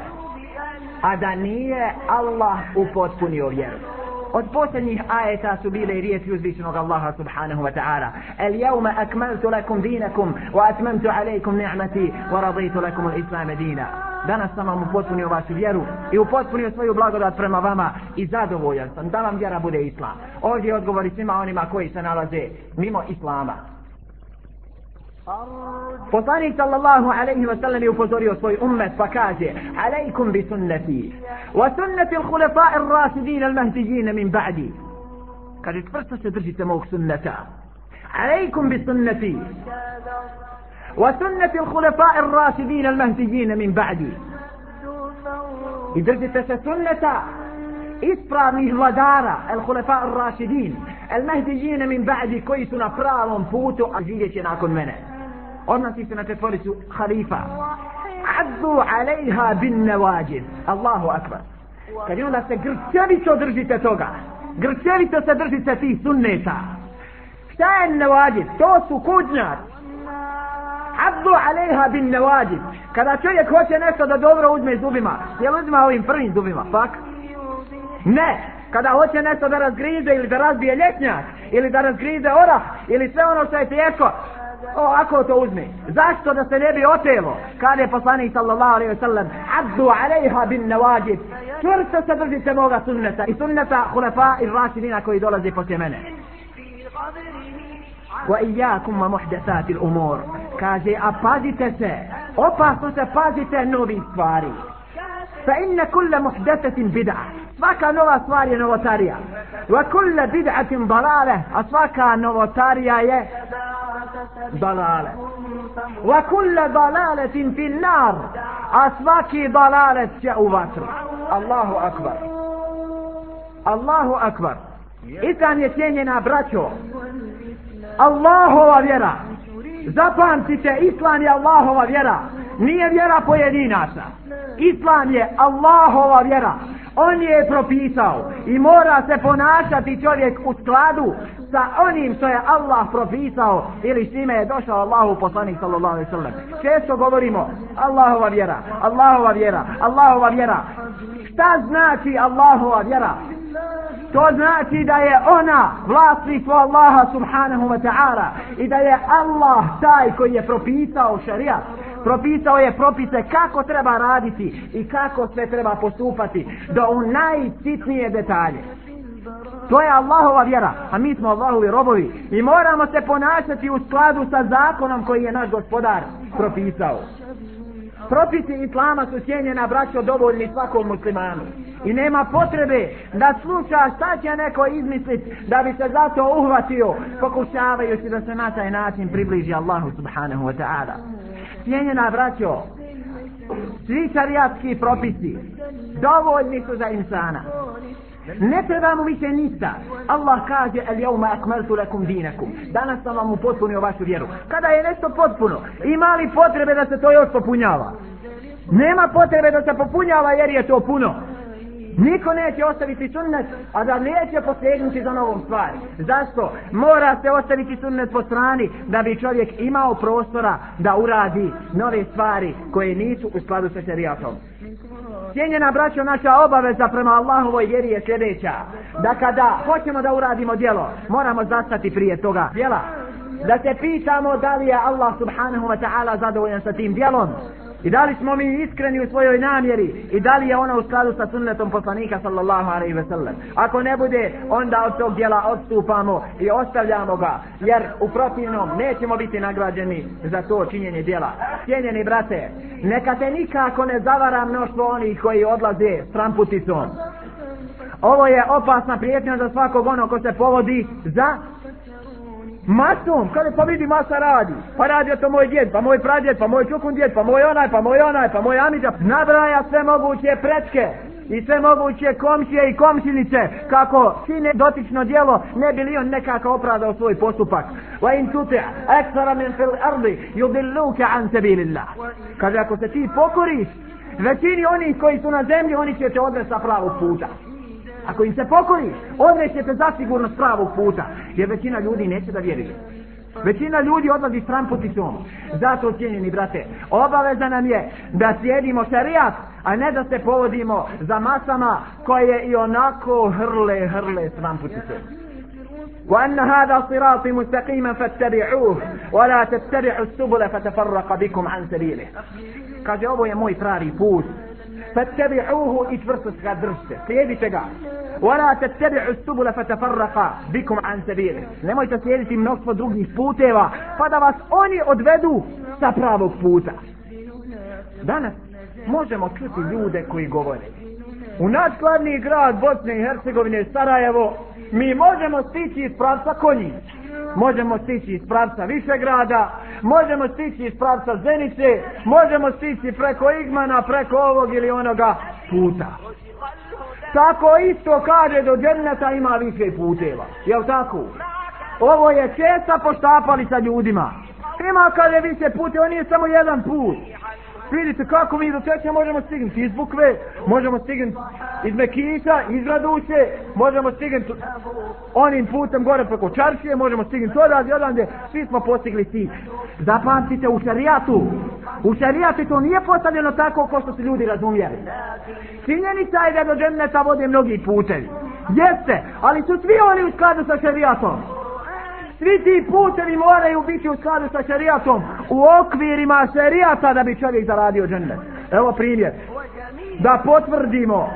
a da nije Allah upotpunio vjeru. od posljednjih ajeta su bile riječi uzvišenog Allaha subhanahu wa ta'ala. El jevme akmaltu lakum dinakum wa atmamtu alaikum ni'mati wa raditu lakum al-islam dina. Danas sam vam upotpunio vašu vjeru i upotpunio svoju blagodat prema vama i zadovoljan sam da vam vjera bude islam. Ovdje odgovori svima onima koji se nalaze mimo islama. Poslanik sallallahu alaihi wa sallam je upozorio svoj ummet pa kaže Alaikum bi sunnati wa sunnati l'hulefa ir-rasidin al-mahdijin min ba'di Kaže čvrsto se držite mog sunnata Alaikum bi sunnati wa sunnati l'hulefa ir-rasidin al-mahdijin min ba'di I držite se sunnata ispravnih vladara al-hulefa ir-rasidin al-mahdijin min ba'di koji su na pravom putu a živjet će nakon mene odnosi se na četvoricu halifa. Addu alejha bin nevađid Allahu akbar. Kad onda se grčevito držite toga grčevito se držite ti sunneta. Šta je nevađid to su kuđnjaci addu alejha bin nevađid kada čovjek hoće nešto da dobro uzme zubima jel uzma ovim prvim zubima pak? Ne. Kada hoće nešto da razgrize ili da razbije ljetnjak ili da razgrize orah ili sve ono što je teško o, ako to uzme. Zašto da se ne bi otelo? Kada je poslanik sallallahu alaihi wa sallam addu alaiha bin nawajid. Čvrsto se držite moga sunneta i sunneta hulefa i rašidina koji dolaze poslije mene. Wa iyakum wa muhdathati al-umur. Kaže, a pazite se, opasno se pazite novi stvari. Fa inna kulla muhdathatin bid'a. Svaka nova stvar je novotarija. Wa kulla bid'atin dalale. A svaka novotarija je dalale. Wa kulla dalaletin fil nar. A svaki dalalet će u vatru. Allahu akbar. Allahu akbar. Islam je cijenjena braćo. Allahova vjera. Zapamtite, Islam je Allahova vjera. Nije vjera pojedinaca. Islam je Allahova vjera. On je propisao i mora se ponašati čovjek u skladu sa onim što je Allah propisao ili s čime je došao Allahu poslanik sallallahu alejhi ve sellem. Često govorimo Allahova vjera, Allahova vjera, Allahova vjera. Šta znači Allahova vjera? To znači da je ona vlasništvo Allaha subhanahu wa ta'ala i da je Allah taj koji je propisao šarijat propisao je propise kako treba raditi i kako sve treba postupati do u najcitnije detalje. To je Allahova vjera, a mi smo Allahovi robovi i moramo se ponašati u skladu sa zakonom koji je naš gospodar propisao. Propisi Islama su cijenjena braćo dovoljni svakom muslimanu. I nema potrebe da sluša šta će neko izmislit da bi se zato uhvatio pokušavajući da se na taj način približi Allahu subhanahu wa ta'ala. Cijenjena braćo, svi šarijatski propisi dovoljni su za insana. Ne treba mu više ništa. Allah kaže, el jevma akmeltu lakum dinakum. Danas sam vam upotpunio vašu vjeru. Kada je nešto potpuno, ima li potrebe da se to još popunjava? Nema potrebe da se popunjava jer je to puno. Niko neće ostaviti sunnet, a da neće posegnuti za novom stvari. Zašto? Mora se ostaviti sunnet po strani da bi čovjek imao prostora da uradi nove stvari koje nisu u skladu sa šerijatom. Cijenjena braćo, naša obaveza prema Allahovoj vjeri je sljedeća. Da kada hoćemo da uradimo djelo, moramo zastati prije toga djela. Da se pitamo da li je Allah subhanahu wa ta'ala zadovoljan sa tim djelom. I da li smo mi iskreni u svojoj namjeri i da li je ona u skladu sa sunnetom poslanika sallallahu alaihi ve sellem. Ako ne bude, onda od tog dijela odstupamo i ostavljamo ga, jer u protivnom nećemo biti nagrađeni za to činjenje dijela. Cijenjeni brate, neka te nikako ne zavara mnoštvo onih koji odlaze s tramputicom. Ovo je opasna prijetnja za svakog ono ko se povodi za masom, kada pa vidi masa radi, pa radi to moj djed, pa moj pradjed, pa moj čukun djed, pa moj onaj, pa moj onaj, pa moj amidža, nabraja sve moguće prečke i sve moguće komšije i komšinice kako čine dotično djelo ne bi li on nekako opravdao svoj postupak. Wa in tuti aksara min fil ardi yudilluka an sabilillah. Kaže ako se ti pokoriš većini onih koji su na zemlji oni će te odvesti sa pravog puta. Ako im se pokoriš, odrećete zasigurno s pravog puta. Jer većina ljudi neće da vjeruje. Većina ljudi odlazi s tramputicom. Zato, cijenjeni brate, obaveza nam je da sjedimo šarijat, a ne da se povodimo za masama koje i onako hrle, hrle s tramputicom. وأن هذا صراطي مستقيما فاتبعوه ولا تتبعوا السبل فتفرق بكم عن سبيله kaže ovo je moj pravi put فاتبعوه i čvrsto ga držite slijedite ga ولا تتبعوا السبل فتفرق بكم عن سبيله nemojte slijediti mnoštvo drugih puteva pa da vas oni odvedu sa pravog puta danas možemo čuti ljude koji govore u nadkladniji grad Bosne i Hercegovine Sarajevo mi možemo stići iz pravca konji možemo stići iz pravca Višegrada, možemo stići iz pravca Zenice, možemo stići preko Igmana, preko ovog ili onoga puta. Tako isto kaže do dženneta ima više puteva. Jel tako? Ovo je česta poštapali sa ljudima. Ima kada više puteva, nije samo jedan put. Vidite kako mi do Čečnja možemo stignuti iz Bukve, možemo stignuti iz Mekića, iz Raduće, možemo stignuti onim putem gore preko Čaršije, možemo stignuti odavde, odavde, svi smo postigli ti. Zapamtite u šarijatu, u šarijatu to nije postavljeno tako ko što se ljudi razumijeli. Činjenica je da do dženneta vode mnogi putevi. Jeste, ali su svi oni u skladu sa šarijatom svi ti putevi moraju biti u skladu sa šarijatom u okvirima šarijata da bi čovjek zaradio džennet. Evo primjer. Da potvrdimo.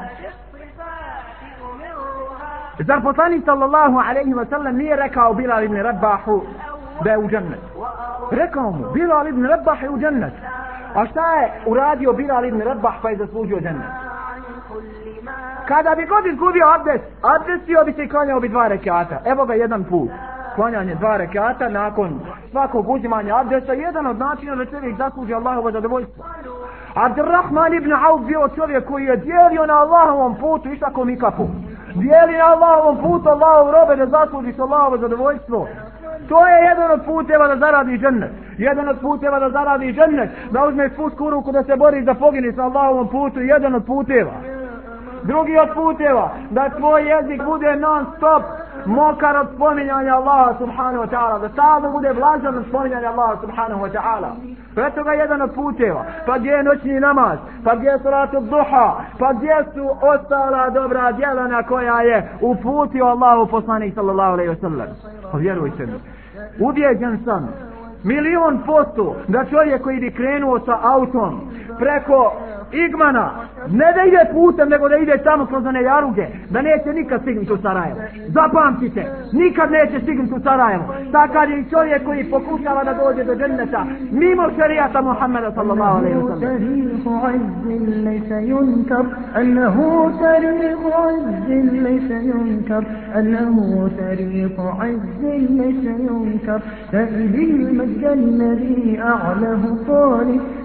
Zar poslanik sallallahu alaihi wa sallam nije rekao Bilal ibn Rabbahu da je u džennet? Rekao mu, Bilal ibn Rabbah je u džennet. A šta je uradio Bilal ibn Rabbah pa je zaslužio džennet? Kada bi god izgubio abdest, abdestio bi se i klanjao bi dva rekata. Evo ga jedan put klanjanje dva rekata nakon svakog uzimanja abdesta jedan od načina da čovjek zasluži Allahovo zadovoljstvo. Abdurrahman ibn Auf bio čovjek koji je dijelio na Allahovom putu i tako mi kapu. Dijeli na Allahovom putu Allahov robe da zasluži Allahovo zadovoljstvo. To je jedan od puteva da zaradi džennet. Jedan od puteva da zaradi džennet. Da uzme spusku ruku da se bori da pogini sa Allahovom putu. Jedan od puteva. Drugi od puteva. Da tvoj jezik bude non stop mokar od spominjanja Allaha subhanahu wa ta'ala, da stalno bude vlažan od spominjanja Allaha subhanahu wa ta'ala. Preto ga jedan od puteva, pa gdje je noćni namaz, pa gdje je salatu duha, pa gdje su ostala dobra djela na koja je uputio Allahu poslanik sallallahu alaihi wa sallam. Pa Povjerujte mi, ubjeđen sam, milion posto da čovjek koji bi krenuo sa autom preko Igmana, ne da ide putem, nego da ide tamo kroz one jaruge, da neće nikad stignuti u Sarajevo. Zapamtite, nikad neće stignuti u Sarajevo. Takav je i čovjek koji pokušava da dođe do dženneta, mimo šarijata Muhammeda sallallahu alaihi wa sallam.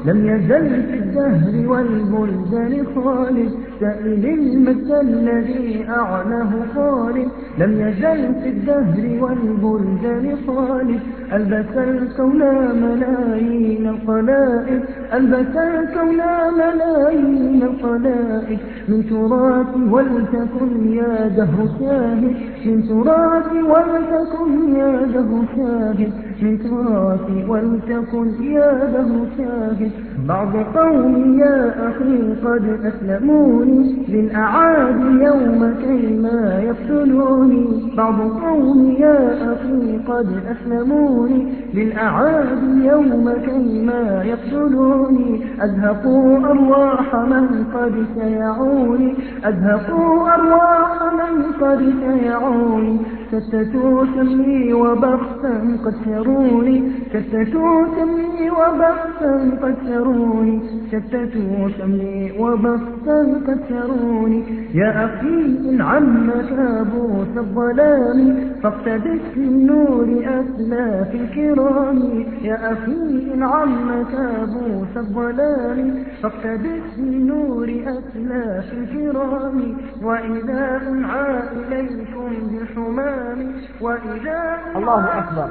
لم يزل في الدهر والبلدان خالد سائل المجد الذي أعلاه خالد لم يزل في الدهر والبلدان خالد ألبس الكون ملايين الخلائق ألبس الكون ملايين الخلائق من تراث ولتكن يا دهر شاهد من تراث ولتكن يا دهر شاهد. تراث ولتكن يا دهر شاهد بعض قوم يا أخي قد أسلموني للأعادي يوم كيما يقتلوني. بعض قوم يا أخي قد أسلموني للأعادي يوم كيما يقتلوني. أزهقوا أرواح من قد سيعوني أزهقوا أرواح من قد سيعوني. شتتوا شملي وبخسا قد شروني شتتوا شملي وبخسا قد شروني شتتوا شملي وبخسا قد شروني يا أخي إن عم كابوس الظلام فاقتدس بالنور أسلاف الكرام. يا أخي إن عم كابوس الظلام فاقتدس بالنور أسلاف الكرام. وإذا أنعى إليكم بالحمام Allahu akbar.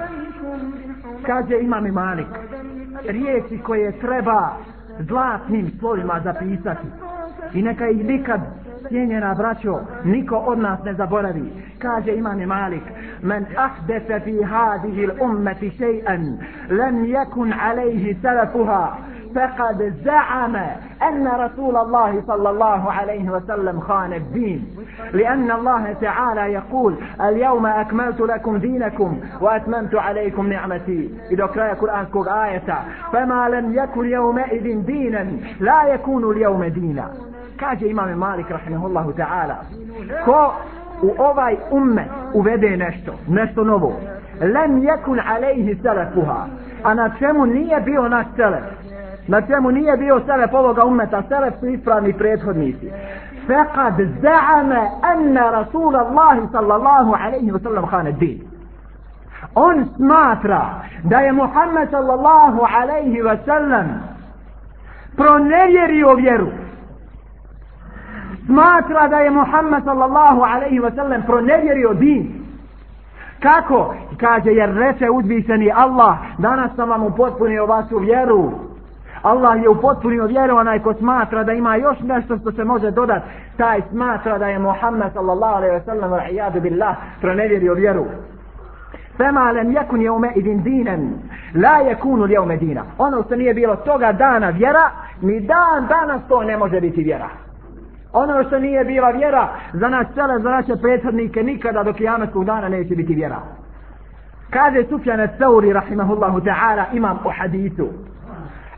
Kaže imam Malik, riječi koje treba zlatnim slovima zapisati. I neka ih nikad cijenjena braćo, niko od nas ne zaboravi. Kaže imam Malik, men ahdese fi hadihi l'ummeti še'an, len jekun alejhi salafuha, فقد زعم أن رسول الله صلى الله عليه وسلم خان الدين لأن الله تعالى يقول اليوم أكملت لكم دينكم وأتممت عليكم نعمتي إذا قرأ القرآن كل آية فما لم يكن يومئذ دينا لا يكون اليوم دينا كاج إمام مالك رحمه الله تعالى كو u ovaj ummet uvede nešto, nešto novo. Lem jekun alejhi selefuha. A na čemu nije bio naš selef? Na čemu nije bio selef ovoga umeta, selef su ispravni prethodnici. Fekad za'ame anna Rasul Allahi sallallahu alaihi wa sallam khane din. On smatra da je Muhammed sallallahu alaihi wa sallam pronevjerio vjeru. Smatra da je Muhammed sallallahu alaihi wa sallam pronevjerio din. Kako? Kaže jer reče uzvišeni Allah danas sam vam upotpunio vašu vjeru. Allah je upotpunio vjeru onaj ko smatra da ima još nešto što se može dodati, taj smatra da je Muhammed sallallahu alaihi wa sallam rahijadu billah pronevjerio vjeru. Fema lem yakun yawma idin dinan la yakunu al-yawma dina. Ono što nije bilo toga dana vjera, ni dan danas to ne može biti vjera. Ono što nije bila vjera za nas cele, za naše prethodnike, nikada do kijametskog dana neće biti vjera. Kaže Sufjan Thauri, rahimahullahu ta'ala, imam u hadisu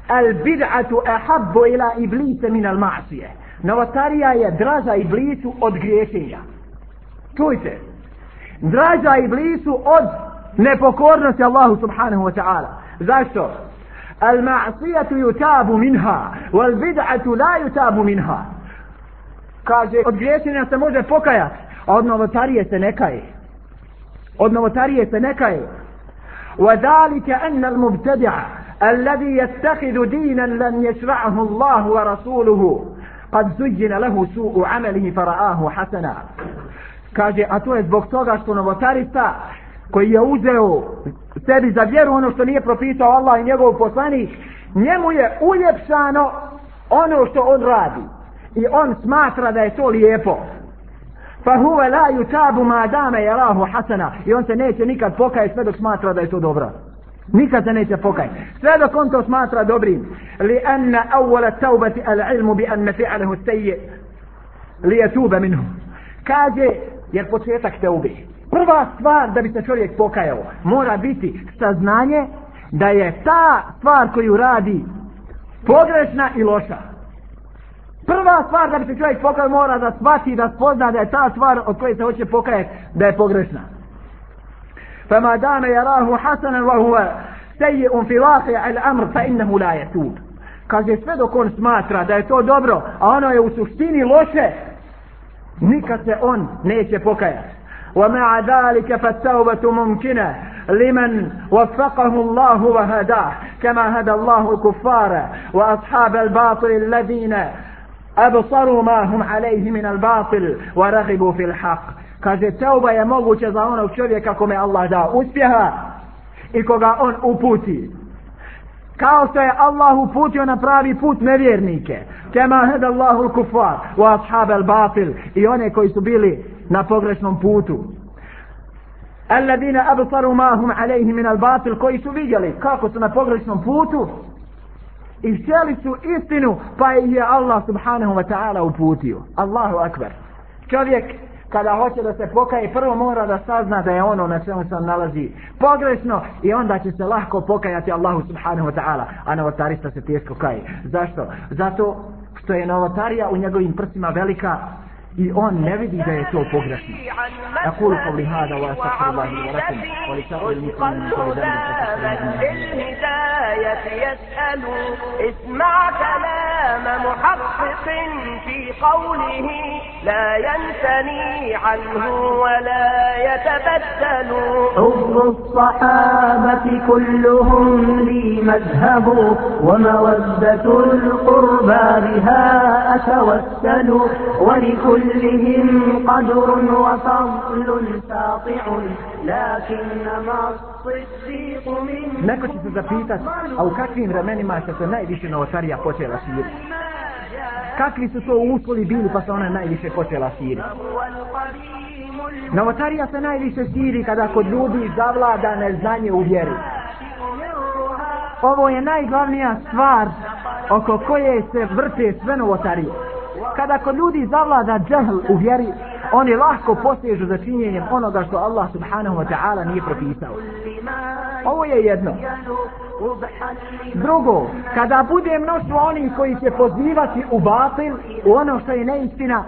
al bid'atu ahabbu ila iblisa min al ma'siyah novotarija je draža iblisu od griješenja čujte draža iblisu od nepokornosti Allahu subhanahu wa ta'ala zašto al ma'siyatu yutabu minha wal bid'atu la yutabu minha kaže od griješenja se može pokajati a od novotarije se ne kaje od novotarije se ne kaje وذلك أن المبتدع الذي يتخذ دينا لم يشرعه الله ورسوله قد زجن له سوء عمله فرآه حسنا kaže, a to je zbog toga što novotarista koji je uzeo sebi za vjeru ono što nije propisao Allah i njegov poslanik, njemu je uljepšano ono što on radi. I on smatra da je to lijepo. Pa huve la yutabu ma dame jarahu hasana. I on se neće nikad pokaje sve dok smatra da je to dobro. Nikad se neće pokajati. Sve dok on to smatra dobrim. Li anna awwala taubati al ilmu bi anna fi'alahu sejje. Li je minhu. Kaže, jer početak te ubi. Prva stvar da bi se čovjek pokajao, mora biti saznanje da je ta stvar koju radi pogrešna i loša. Prva stvar da bi se čovjek pokajao mora da shvati da spozna da je ta stvar od koje se hoće pokajati da je pogrešna. فما دام يراه حسنا وهو سيء في واقع الأمر فإنه لا يتوب. Kaže sve dok on smatra da je to dobro a ono je u suštini وَمَعَ ذَلِكَ فَالتَّوْبَةُ مُمْكِنَةُ لمن وفقه الله وهداه كما هدى الله الكفار وأصحاب الباطل الذين أبصروا ما هم عليه من الباطل ورغبوا في الحق. Kaže teuba je moguće za onog čovjeka kome Allah da uspjeha i koga on uputi. Kao što je Allah uputio na pravi put nevjernike. Kema heda Allahu kufar wa ashab al batil i one koji su bili na pogrešnom putu. Alladina absaru ma hum alayhi min al batil koji su vidjeli kako su na pogrešnom putu i htjeli su istinu pa ih je Allah subhanahu wa ta'ala uputio. Allahu akbar. Čovjek kada hoće da se pokaje prvo mora da sazna da je ono na čemu se on nalazi pogrešno i onda će se lahko pokajati Allahu subhanahu wa ta'ala a novotarista se teško kaje zašto? zato što je novotarija u njegovim prsima velika i on ne vidi da je to pogrešno. أقول قولي هذا وأستغفر الله ولكم. ولسائر المسلمين الهداية يسأل. اسمع كلام محقق في قوله. لا ينثني عنه ولا يتبدل. حب الصحابة كلهم لي مذهب. ومودة القربى بها أتوسل. ولكل كلهم قدر وفضل ساطع لكنما الصديق من Neko će se zapitat, a u kakvim vremenima se se najviše novotarija počela širiti? Kakvi su to uslovi bili pa se ona najviše počela širiti? Novotarija se najviše širi kada kod ljudi zavlada neznanje u vjeri. Ovo je najglavnija stvar oko koje se vrte sve novotarije kada kod ljudi zavlada džahl u vjeri, oni lahko posežu za činjenjem onoga što Allah subhanahu wa ta'ala nije propisao. Ovo je jedno. Drugo, kada bude mnoštvo onih koji će pozivati u batil, u ono što je neistina,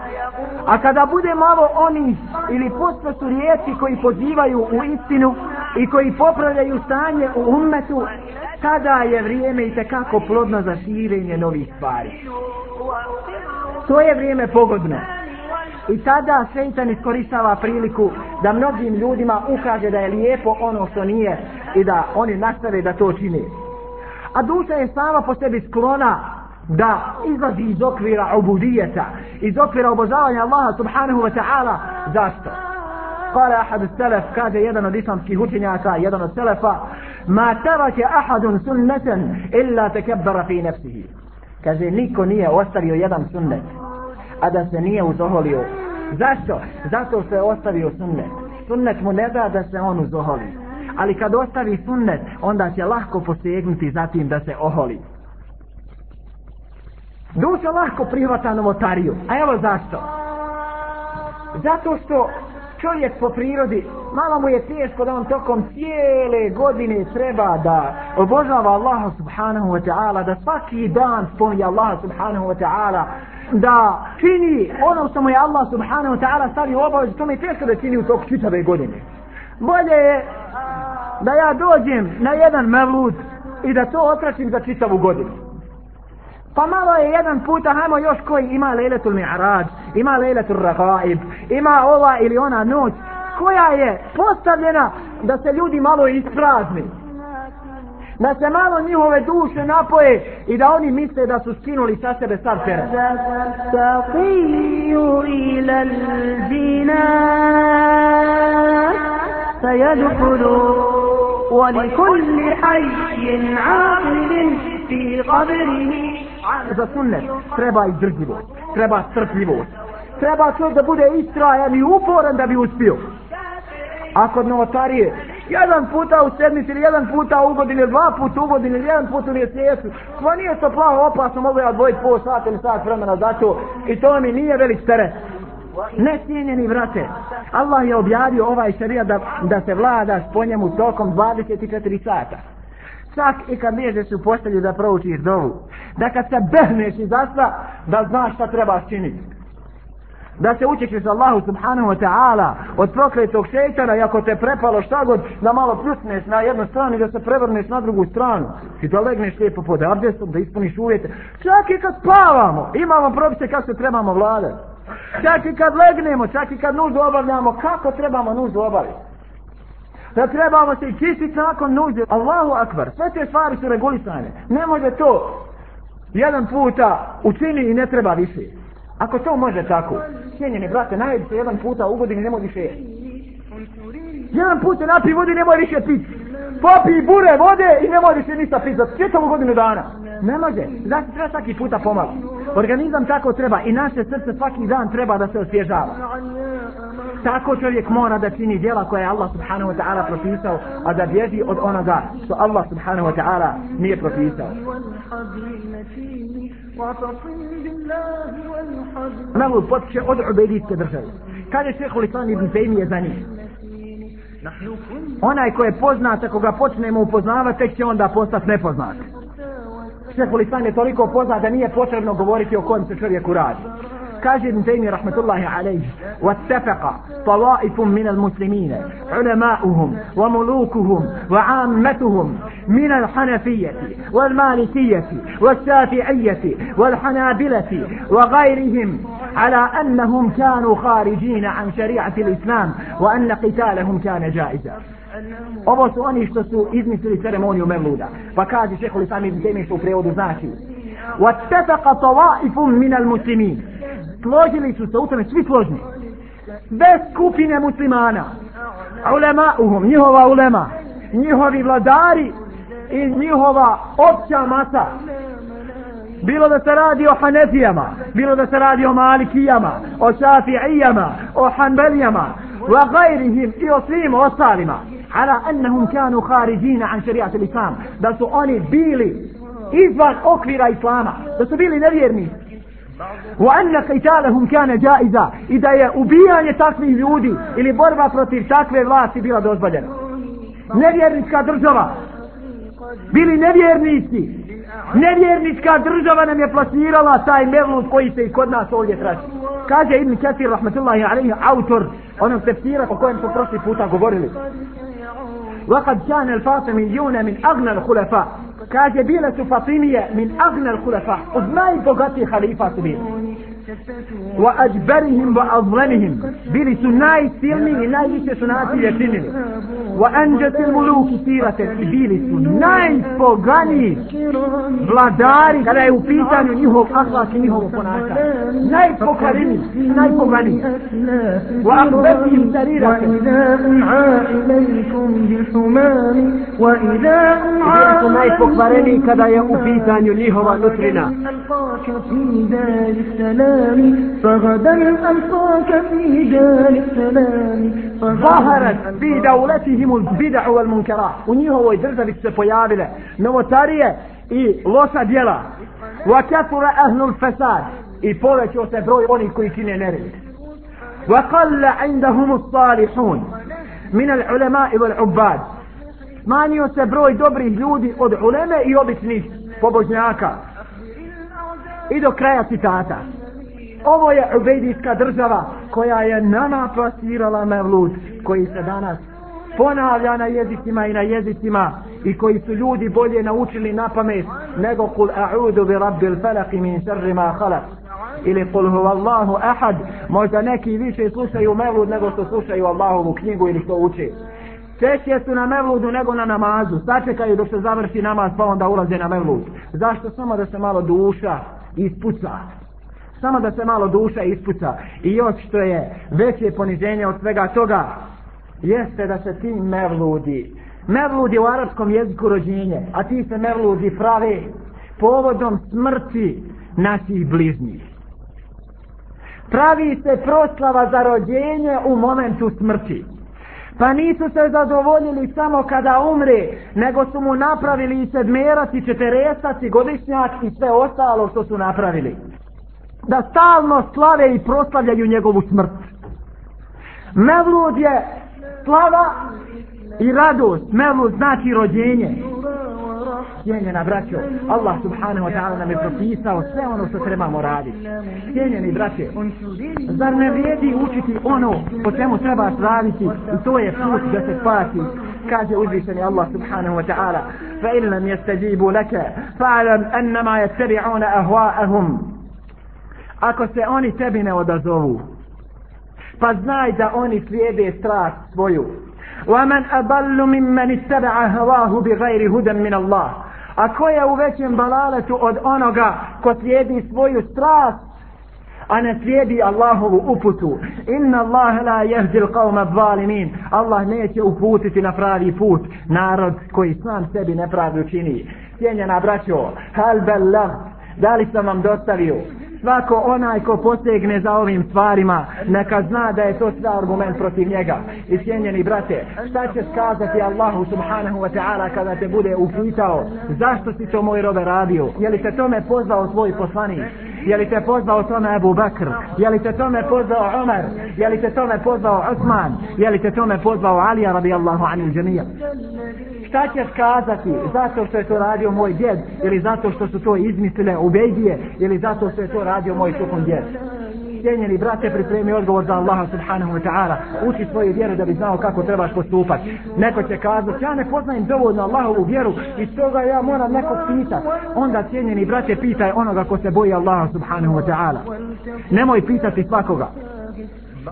a kada bude malo oni ili posto su riječi koji pozivaju u istinu i koji popravljaju stanje u ummetu, tada je vrijeme i tekako plodno za širenje novih stvari to je vrijeme pogodno. I tada šeitan iskoristava priliku da mnogim ljudima ukaže da je lijepo ono što nije i da oni nastave da to čine. A duša je sama po sebi sklona da izlazi iz okvira obudijeta, iz okvira obožavanja Allaha subhanahu wa ta'ala. Zašto? Kale ahad selef, kaže jedan od islamskih učenjaka, jedan od selefa, ma tarake ahadun sunneten illa tekebbara fi nefsihi. Kaže, niko nije ostavio jedan sunnet, a da se nije uzoholio. Zašto? Zato što je ostavio sunnet. Sunnet mu ne da da se on uzoholi. Ali kad ostavi sunnet, onda će lahko posegnuti za tim da se oholi. Duša lahko prihvata novotariju. A evo zašto? Zato što čovjek po prirodi, malo mu je teško da on tokom cijele godine treba da obožava Allaha subhanahu wa ta'ala, da svaki dan spominje Allaha subhanahu wa ta'ala, da čini ono što mu je Allah subhanahu wa ta'ala stavi u obavezu, to mi je teško da čini u toku čitave godine. Bolje je da ja dođem na jedan mevlud i da to otračim za čitavu godinu. Pa malo je jedan puta, hajmo još koji ima lejletul mi'raj, ima lejletul ragaib, ima ova ili ona noć, koja je postavljena da se ljudi malo isprazni Da se malo njihove duše napoje i da oni misle da su skinuli sa sebe sav teret. Saqiju ila l-džinar sayadkhulu ولكل حي عاقل في قبره za sunnet treba izdržljivost, treba strpljivost, treba čovjek da bude istrajan i uporan da bi uspio. A kod novotarije, jedan puta u sedmici ili jedan puta u godini, dva puta u godini, ili jedan puta u mjesecu, to nije to plavo opasno, mogu ja odvojiti pol sata ili sat vremena za to i to mi nije velik teret. Ne cijenjeni vrate, Allah je objavio ovaj šarija da, da se vlada po njemu tokom 24 sata čak i kad liježeš u postelju da proučiš dovu. Da kad se behneš i zasla, da znaš šta trebaš činiti. Da se učešiš Allahu subhanahu wa ta'ala od prokletog šeitana i ako te prepalo šta god, da malo pljusneš na jednu stranu i da se prevrneš na drugu stranu. I da legneš lijepo pod abdestom, da ispuniš uvjete. Čak i kad spavamo, imamo propise kako se trebamo vladati. Čak i kad legnemo, čak i kad nuždu obavljamo, kako trebamo nuždu obaviti da trebamo se čistiti nakon nužde. Allahu akbar, sve te stvari su regulisane. Ne može to jedan puta učini i ne treba više. Ako to može tako, cijenjeni brate, najedi se jedan puta u godini, nemoj više Jedan put se napi vodi, nemoj više pit. Popi bure vode i nemoj više ništa pit za četavu godinu dana. Ne može. Znači treba svaki puta pomalo. Organizam tako treba i naše srce svaki dan treba da se osvježava. Tako čovjek mora da čini djela koje je Allah subhanahu wa ta'ala propisao, a da bježi od onoga što Allah subhanahu wa ta'ala nije propisao. Melu potiče od ubedijske države. Kaže šeho Lisani ibn Taymi je za njih. Onaj ko je poznat, ako ga počnemo upoznavati, tek će onda postati nepoznat. Šeho Lisani je toliko poznat da nije potrebno govoriti o kojem se čovjeku radi. كاجي ابن تيمية رحمة الله عليه واتفق طوائف من المسلمين علماؤهم وملوكهم وعامتهم من الحنفية والمالكية والشافعية والحنابلة وغيرهم على أنهم كانوا خارجين عن شريعة الإسلام وأن قتالهم كان جائزا Ovo su oni što su izmislili ceremoniju Mevluda. Pa kaže šeho Lisami ibn Taymi što u prevodu znači واتفق طوائف من المسلمين složili su se u tome svi složni bez skupine muslimana ulemauhum, njihova ulema njihovi vladari i njihova opća masa. Bilo da se radi o Hanefijama bilo da se radi o Malikijama o Šafi'ijama o Hanbelijama wa gajrihim i o svim ostalima. Ala annahum kanu kharijina an šarijat islam da su oni bili izvan okvira islama da su bili nevjerni. Wa anna qitalahum kana jaiza. Ida je ubijanje takvih ljudi ili borba protiv takve vlasti bila dozvoljena. Nevjernička država Bili nevjernici. Nevjernička država nam je plasirala taj mevlut koji se i kod nas ovdje traži. Kaže Ibn Kathir, rahmatullahi alaihi, autor onog tefsira o kojem smo prošli puta govorili. وقد كان الفاطميون من أغنى الخلفاء kaže bile su Fatimije min agnel kulefa od najbogatiji halifa su bili wa ajbarihim wa azlemihim bili su najsilniji i najviše su nasilje činili wa anđatil muluki sirate i bili su najpoganiji vladari kada je u pitanju njihov ahlak i njihov ponašanje najpokvareniji najpoganiji wa akbetihim sarirate bili su najpokvareniji kada je u pitanju njihova nutrina فغدا ألقاك في دار السلام ظهرت في دولتهم البدع والمنكرات ونيهو ويدرزة se pojavile novotarije i loša djela وكثر أهل الفساد i povećao se broj onih koji čine nered وقل عندهم الصالحون من العلماء والعباد smanjio se broj dobrih ljudi od uleme i običnih pobožnjaka i do kraja citata ovo je ubejdijska država koja je nama plasirala mevlud koji se danas ponavlja na jezicima i na jezicima i koji su ljudi bolje naučili na pamet nego kul a'udu bi rabbil falak min sharri ma khalaq ili kul huvallahu ahad možda neki više slušaju mevlud nego što slušaju Allahovu knjigu ili što uče Češće su na mevludu nego na namazu. Sačekaju dok se završi namaz pa onda ulaze na mevlud. Zašto? Samo da se malo duša ispuca samo da se malo duša ispuca. I još što je veće poniženje od svega toga jeste da se ti mevludi mevludi u arapskom jeziku rođenje a ti se mevludi prave povodom smrti naših bližnjih. Pravi se proslava za rođenje u momentu smrti. Pa nisu se zadovoljili samo kada umre, nego su mu napravili i sedmerac i četerestac i godišnjak i sve ostalo što su napravili da stalno slave i proslavljaju njegovu smrt. Mevlud je slava i radost. Mevlud znači rođenje. Cijenjena braćo, Allah subhanahu wa ta'ala nam je propisao sve ono što trebamo raditi. Cijenjeni braće, zar ne vrijedi učiti ono po čemu treba raditi i to je put da se spasi? Kaže uzvišeni Allah subhanahu wa ta'ala, fa ilam jeste yastajibu leke, fa alam ennama jeste bi'una ahva'ahum ako se oni tebi ne odazovu pa znaj da oni slijede strast svoju ومن أضل ممن اتبع هواه بغير هدى من الله A ko je u većem balaletu od onoga ko slijedi svoju strast, a ne slijedi Allahovu uputu. Inna Allah la jehdi l'qavma zalimin. Allah neće uputiti na pravi put narod koji sam sebi nepravdu čini. Cijenjena braćo, hal bellag, da li sam vam dostavio? Svako onaj ko posegne za ovim stvarima, neka zna da je to sve argument protiv njega. I sjenjeni brate, šta će skazati Allahu subhanahu wa ta'ala kada te bude upitao zašto si to moj robe radio? Je li te tome pozvao svoj poslanik? Je li te pozvao tome Abu Bakr? Je li te tome pozvao Umar? Je li te tome pozvao Osman? Je li te tome pozvao Alija radijallahu anil džemija? Šta ćeš kazati? Zato što je to radio moj djed? Ili zato što su to izmislile Ubejdije? Ili zato što je to radio moj sukon djed? Cijenjeni brate pripremi odgovor za Allaha subhanahu wa ta'ala. Uči svoju vjeru da bi znao kako trebaš postupati neko će kazati ja ne poznajem dovoljno Allahovu vjeru i toga ja moram neko pitati. onda cijenjeni brate pitaj onoga ko se boji Allaha subhanahu wa ta'ala. Nemoj pitati svakoga.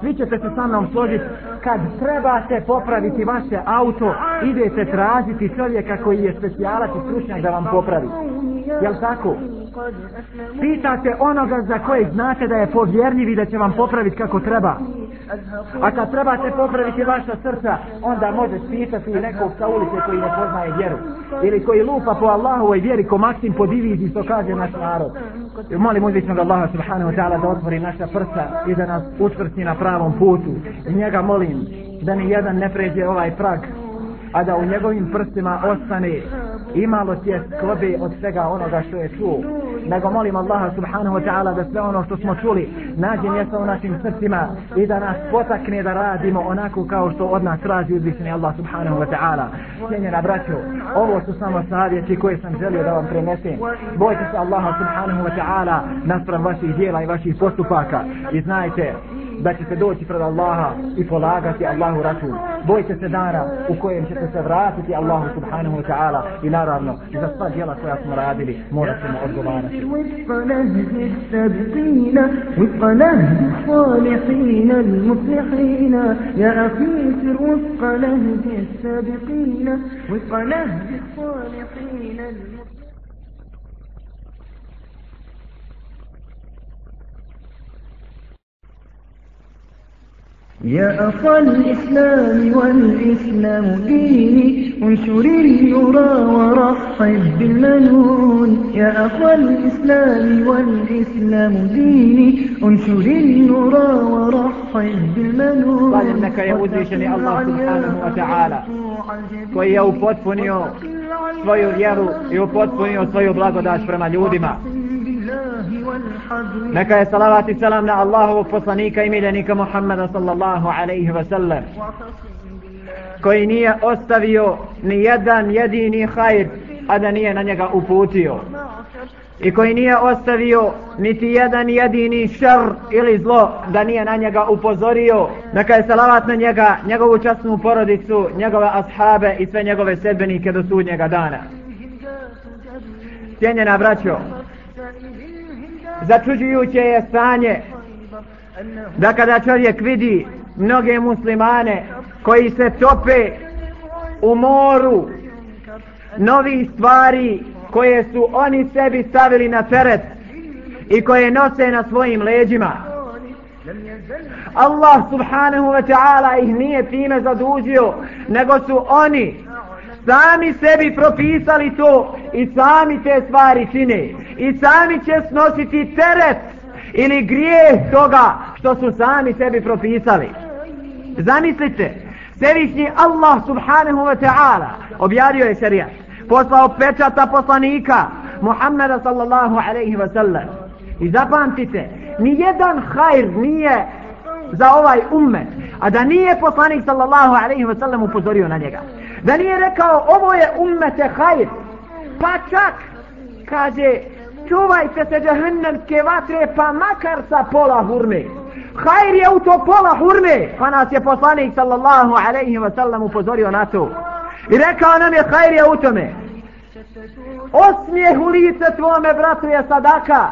Vi ćete se sa mnom složiti kad trebate popraviti vaše auto idete tražiti čovjeka koji je specijalac i stručnjak da vam popravi. Jel tako? Pitate onoga za kojeg znate da je povjerljiv i da će vam popraviti kako treba. A kad trebate popraviti vaša srca onda možeš pitati nekog sa ulice koji ne poznaje vjeru. Ili koji lupa po Allahovoj vjeri ko maksim po diviziji što kaže naš narod. Molim uzvičnog Allaha subhanahu wa ta'ala da otvori naša prsa i da nas učvrsti na pravom putu. I njega molim da ni jedan ne pređe ovaj prag a da u njegovim prstima ostane imalo tje skobe od svega onoga što je čuo. Nego molim Allaha subhanahu wa ta'ala da sve ono što smo čuli nađe mjesto u našim srcima i da nas potakne da radimo onako kao što od nas traži uzvišeni Allah subhanahu wa ta'ala. Cijenjena braćo, ovo su samo savjeti koje sam želio da vam prenesem. Bojte se Allaha subhanahu wa ta'ala naspram vaših dijela i vaših postupaka i znajte da ćete doći pred Allaha i polagati Allahu račun. Bojte se dana u kojem ćete se vratiti Allahu subhanahu wa ta'ala i naravno za sva djela koja smo radili morat ćemo odgovarati. وفق نهج السابقين وفق نهج الصالحين يا أخا الإسلام والإسلام ديني انشر النورا ورحب بالمنون يا أخا الإسلام والإسلام ديني انشر النورا ورحب بالمنون قال إنك يا uzvišeni Allah subhanahu wa ta'ala koji je upotpunio svoju vjeru i upotpunio svoju blagodaš prema ljudima Neka je salavat i salam na Allahovog poslanika i miljenika Muhammeda sallallahu alaihi wa sallam koji nije ostavio ni jedan jedini hajr a da nije na njega uputio. I koji nije ostavio niti jedan jedini šar ili zlo da nije na njega upozorio. Neka je salavat na njega njegovu časnu porodicu njegove ashabe i sve njegove sedbenike do sudnjega dana. Cijenjena braćo začuđujuće je stanje da kada čovjek vidi mnoge muslimane koji se tope u moru novi stvari koje su oni sebi stavili na teret i koje nose na svojim leđima. Allah subhanahu wa ta'ala ih nije time zadužio nego su oni sami sebi propisali to i sami te stvari čine i sami će snositi teret ili grijeh toga što su sami sebi propisali. Zamislite sevišnji Allah subhanahu wa ta'ala objavio je šarijat poslao pečata poslanika Muhammeda sallallahu alaihi wa sallam. I zapamtite ni jedan hajr nije za ovaj ummet a da nije poslanik sallallahu alaihi wa sallam upozorio na njega. Da nije rekao ovo je ummete hajr. Pa čak kaže čuvajte se džahannamske vatre pa makar sa pola hurme. Hajr je u to pola hurme. Pa nas je poslanik sallallahu alaihi wa sallam upozorio na to. I rekao nam je hajr je u tome. Osmijeh u lice tvome bratu je sadaka.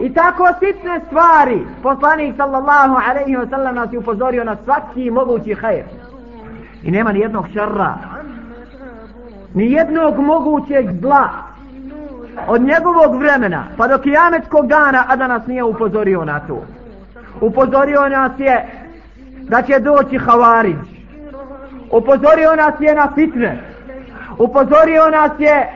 I tako sitne stvari. Poslanik sallallahu alaihi wa sallam nas je upozorio na svaki mogući hajr. I nema ni jednog šarra ni jednog mogućeg zla od njegovog vremena pa do kijametskog dana a da nas nije upozorio na to. Upozorio nas je da će doći havarić upozorio nas je na fitne. Upozorio nas je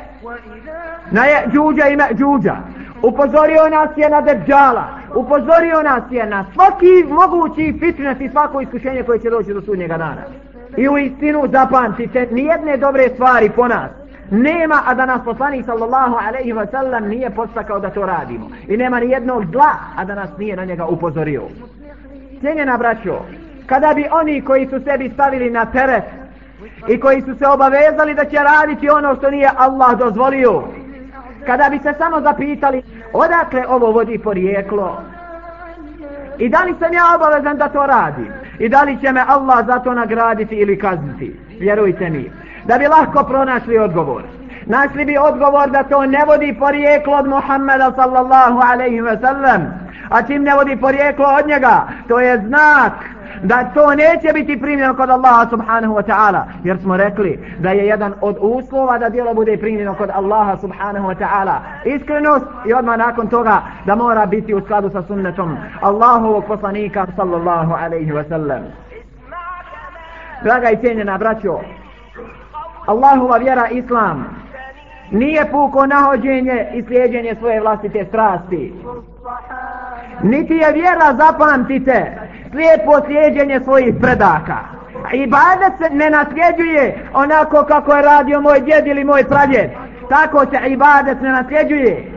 na je džuđa ime džuđa upozorio nas je na deđala upozorio nas je na svaki mogući fitnet i svako iskušenje koje će doći do sudnjega dana. I u istinu zapamtite nijedne dobre stvari po nas nema a da nas poslanik sallallahu alaihi wa sallam nije postakao da to radimo. I nema ni jednog zla a da nas nije na njega upozorio. Cijenjena braćo kada bi oni koji su sebi stavili na teret i koji su se obavezali da će raditi ono što nije Allah dozvolio kada bi se samo zapitali odakle ovo vodi porijeklo? I da li sam ja obavezan da to radim? I da li će me Allah za to nagraditi ili kazniti? Vjerujte mi da bi lahko pronašli odgovor. Našli bi odgovor da to ne vodi porijeklo od Muhammeda sallallahu alaihi ve sellem. A čim ne vodi porijeklo od njega to je znak da to neće biti primljeno kod Allaha subhanahu wa ta'ala. Jer smo rekli da je jedan od uslova da djelo bude primljeno kod Allaha subhanahu wa ta'ala. Iskrenost i odmah nakon toga da mora biti u skladu sa sunnetom Allahovog poslanika sallallahu alaihi wa sallam. Draga i cijenjena braćo Allahova vjera islam. Nije puko nahođenje i slijedjenje svoje vlastite strasti. Niti je vjera zapamtite slijepo slijedjenje svojih predaka. Ibadet se ne nasljeđuje onako kako je radio moj djed ili moj pradjed. Tako se ibadet ne nasljeđuje.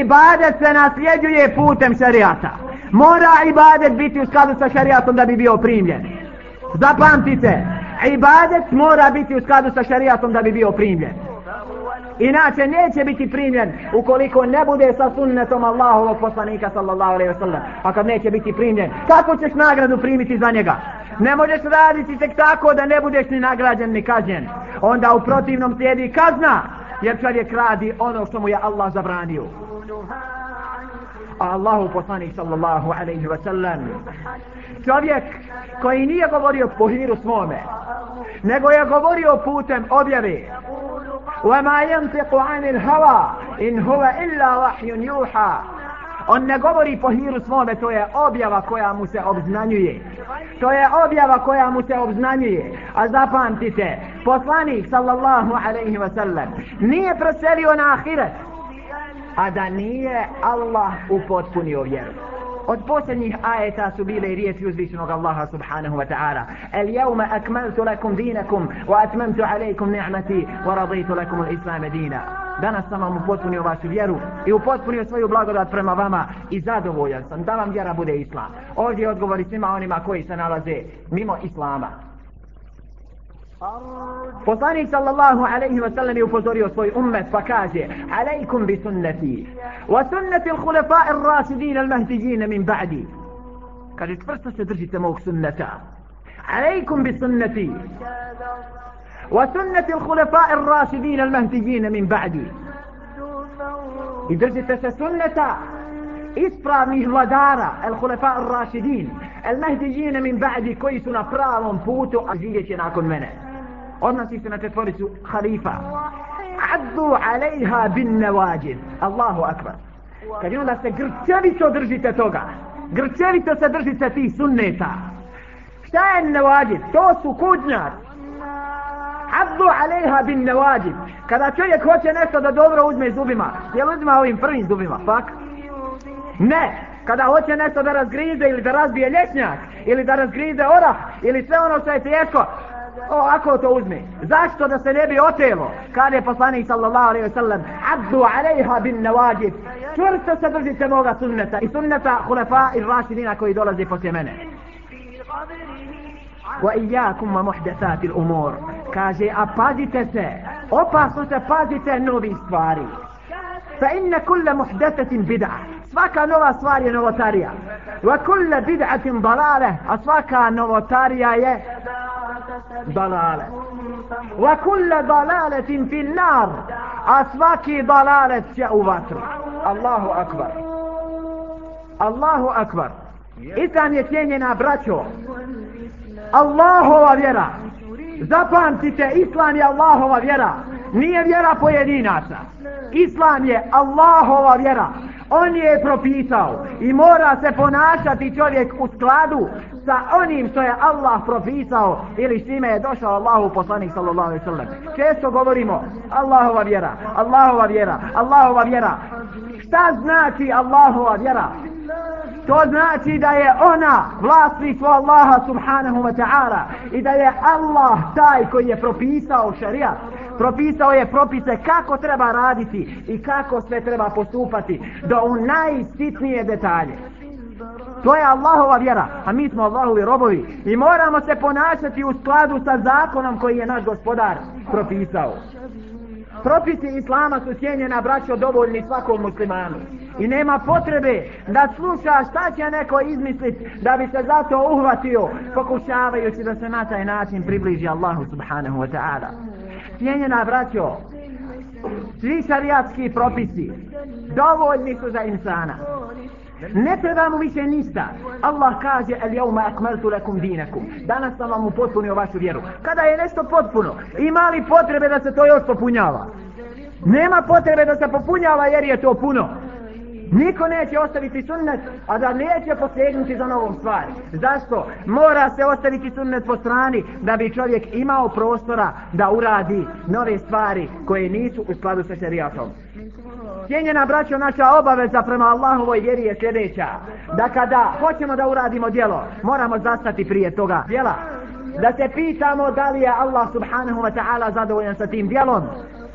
Ibadet se nasljeđuje putem šarijata mora ibadet biti u skladu sa šarijatom da bi bio primljen. Zapamtite ibadet mora biti u skladu sa šarijatom da bi bio primljen Inače neće biti primljen ukoliko ne bude sa sunnetom Allahovog poslanika sallallahu alaihi wa sallam. A kad neće biti primljen, kako ćeš nagradu primiti za njega? Ne možeš raditi tek tako da ne budeš ni nagrađen ni kažnjen. Onda u protivnom slijedi kazna, jer čovjek radi ono što mu je Allah zabranio A Allahu poslanik sallallahu alaihi wa sallam čovjek koji nije govorio po hiru svome, nego je govorio putem objave وما ينطق عن الهوى إن هو إلا وحي يوحى On ne govori po hiru svome, to je objava koja mu se obznanjuje. To je objava koja mu se obznanjuje. A zapamtite, poslanik sallallahu alaihi wa sallam nije preselio na ahiret, a da nije Allah upotpunio vjeru. od posljednjih ajeta su bile i riječi uzvišenog Allaha subhanahu wa ta'ala. El jevme akmaltu lakum dinakum wa atmamtu alaikum ni'mati wa raditu lakum al-islame dina. Danas sam vam upotpunio vašu vjeru i upotpunio svoju blagodat prema vama i zadovoljan sam da vam vjera bude islam. Ovdje odgovori svima onima koji se nalaze mimo islama. Poslanik sallallahu alaihi wa sallam je upozorio svoj ummet pa kaže Alaikum bi sunnati wa sunnati al-khulafa ar-rasidin al-mahdijin min ba'di Kaže čvrsto se držite mog sunnata Alaikum bi sunnati wa sunnati al-khulafa ar-rasidin al-mahdijin min ba'di I držite se sunnata ispravnih vladara al-khulafa ar-rasidin al-mahdijin min ba'di koji su na pravom putu a živjet će nakon mene odnosi se na četvoricu halifa. Addu alejha bin nevađid Allahu akbar. Kad onda se grčevito držite toga. Grčevito se držite tih sunneta. Šta je nevađid to su kudnjar addu alejha bin nevađid kada čovjek hoće nešto da dobro uzme zubima jel uzme ovim prvim zubima pak? Ne. Kada hoće nešto da razgrize ili da razbije ljetnjak ili da razgrize orah ili sve ono što je teško o, ako to uzme. Zašto da se ne bi otelo? Kada je poslanik sallallahu alaihi wa sallam abdu alaiha bin nawajid. Čvrsto se držite moga sunneta i sunneta hulefa i rašidina koji dolaze poslije mene. Wa iyakum wa muhdathati al-umur. Kaže, a pazite se, opasno se pazite novi stvari. Fa inna kulla muhdathatin bid'a. Svaka nova stvar je novotarija. Wa kulla bid'atin dalale. A svaka novotarija je dalale. Wa kulla dalaletin fil nar. A svaki dalalet je u vatru. Allahu akbar. Allahu akbar. Islam je cijenjena braćo. Allahova vjera. Zapamtite, Islam je Allahova vjera. nije vjera pojedinaca. Islam je Allahova vjera. On je propisao i mora se ponašati čovjek u skladu sa onim što je Allah propisao ili s čime je došao Allahu poslanik sallallahu alejhi ve sellem. Često govorimo Allahova vjera, Allahova vjera, Allahova vjera. Šta znači Allahova vjera? To znači da je ona vlasništvo Allaha subhanahu wa ta'ala i da je Allah taj koji je propisao šarijat propisao je propise kako treba raditi i kako sve treba postupati do u najsitnije detalje. To je Allahova vjera, a mi smo Allahovi robovi i moramo se ponašati u skladu sa zakonom koji je naš gospodar propisao. Propisi Islama su cijenjena braćo dovoljni svakom muslimanu. I nema potrebe da sluša šta će neko izmislit da bi se zato uhvatio pokušavajući da se na taj način približi Allahu subhanahu wa ta'ala. Cijenjena braćo, svi šarijatski propisi dovoljni su za insana. Ne treba mu više ništa. Allah kaže el jauma akmeltu lekum dinakum. Danas sam vam upotpunio vašu vjeru. Kada je nešto potpuno, ima li potrebe da se to još popunjava? Nema potrebe da se popunjava jer je to puno. Niko neće ostaviti sunnet, a da neće posegnuti za novom stvari. Zašto? Mora se ostaviti sunnet po strani da bi čovjek imao prostora da uradi nove stvari koje nisu u skladu sa šerijatom. Cijenjena braćo, naša obaveza prema Allahovoj vjeri je sljedeća. Da kada hoćemo da uradimo djelo, moramo zastati prije toga djela. Da se pitamo da li je Allah subhanahu wa ta'ala zadovoljan sa tim djelom.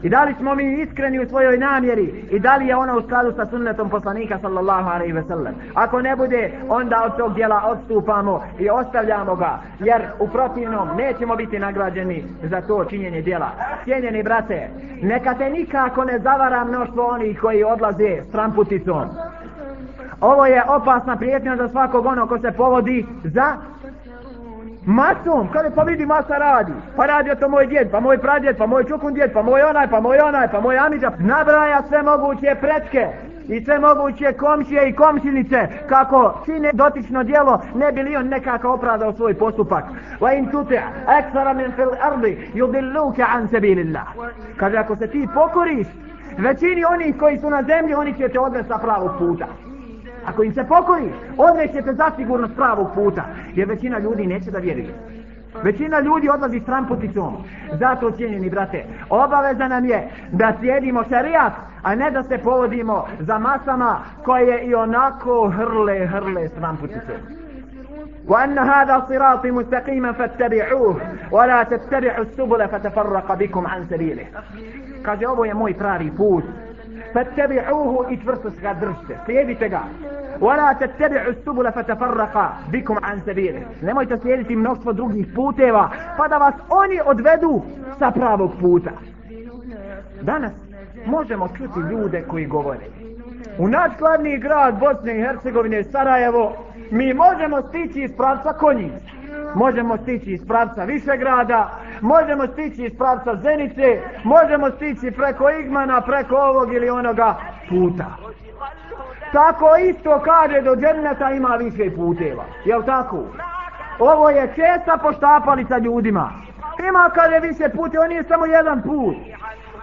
I da li smo mi iskreni u svojoj namjeri i da li je ona u skladu sa sunnetom poslanika sallallahu alaihi ve sellem. Ako ne bude, onda od tog djela odstupamo i ostavljamo ga, jer u protivnom nećemo biti nagrađeni za to činjenje djela. Cijenjeni brate, neka te nikako ne zavara mnoštvo onih koji odlaze s tramputicom. Ovo je opasna prijetnja za svakog ono ko se povodi za masom, kada pa vidi masa radi, pa radi to moj djed, pa moj pradjed, pa moj čukun djed, pa moj onaj, pa moj onaj, pa moj amiđa, nabraja sve moguće pretke i sve moguće komšije i komšinice kako čine dotično djelo ne bi li on nekako opravdao svoj postupak. Wa in tuti aksara min fil ardi yudilluka an sabilillah. Kaže ako se ti pokoriš većini onih koji su na zemlji oni će te odvesti sa pravog puta. Ako im se pokoriš, odrećete zasigurno s pravog puta. Jer većina ljudi neće da vjeruje. Većina ljudi odlazi stramputicom. Zato, cijenjeni brate, obaveza nam je da slijedimo šarijat, a ne da se povodimo za masama koje i onako hrle, hrle stramputicom. وأن هذا صراطي مستقيما فاتبعوه ولا تتبعوا السبل فتفرق بكم عن سبيله kaže ovo je moj pravi put فاتبعوه i čvrsto ga držite slijedite ga ولا تتبعوا السبل فتفرق بكم عن سبيله nemojte slijediti mnoštvo drugih puteva pa da vas oni odvedu sa pravog puta danas možemo čuti ljude koji govore u naš glavni grad Bosne i Hercegovine Sarajevo mi možemo stići iz pravca konjica možemo stići iz pravca Višegrada, možemo stići iz pravca Zenice, možemo stići preko Igmana, preko ovog ili onoga puta. Tako isto kaže do džerneta ima više puteva. Jel tako? Ovo je česta poštapalica ljudima. Ima kaže više pute, on je samo jedan put.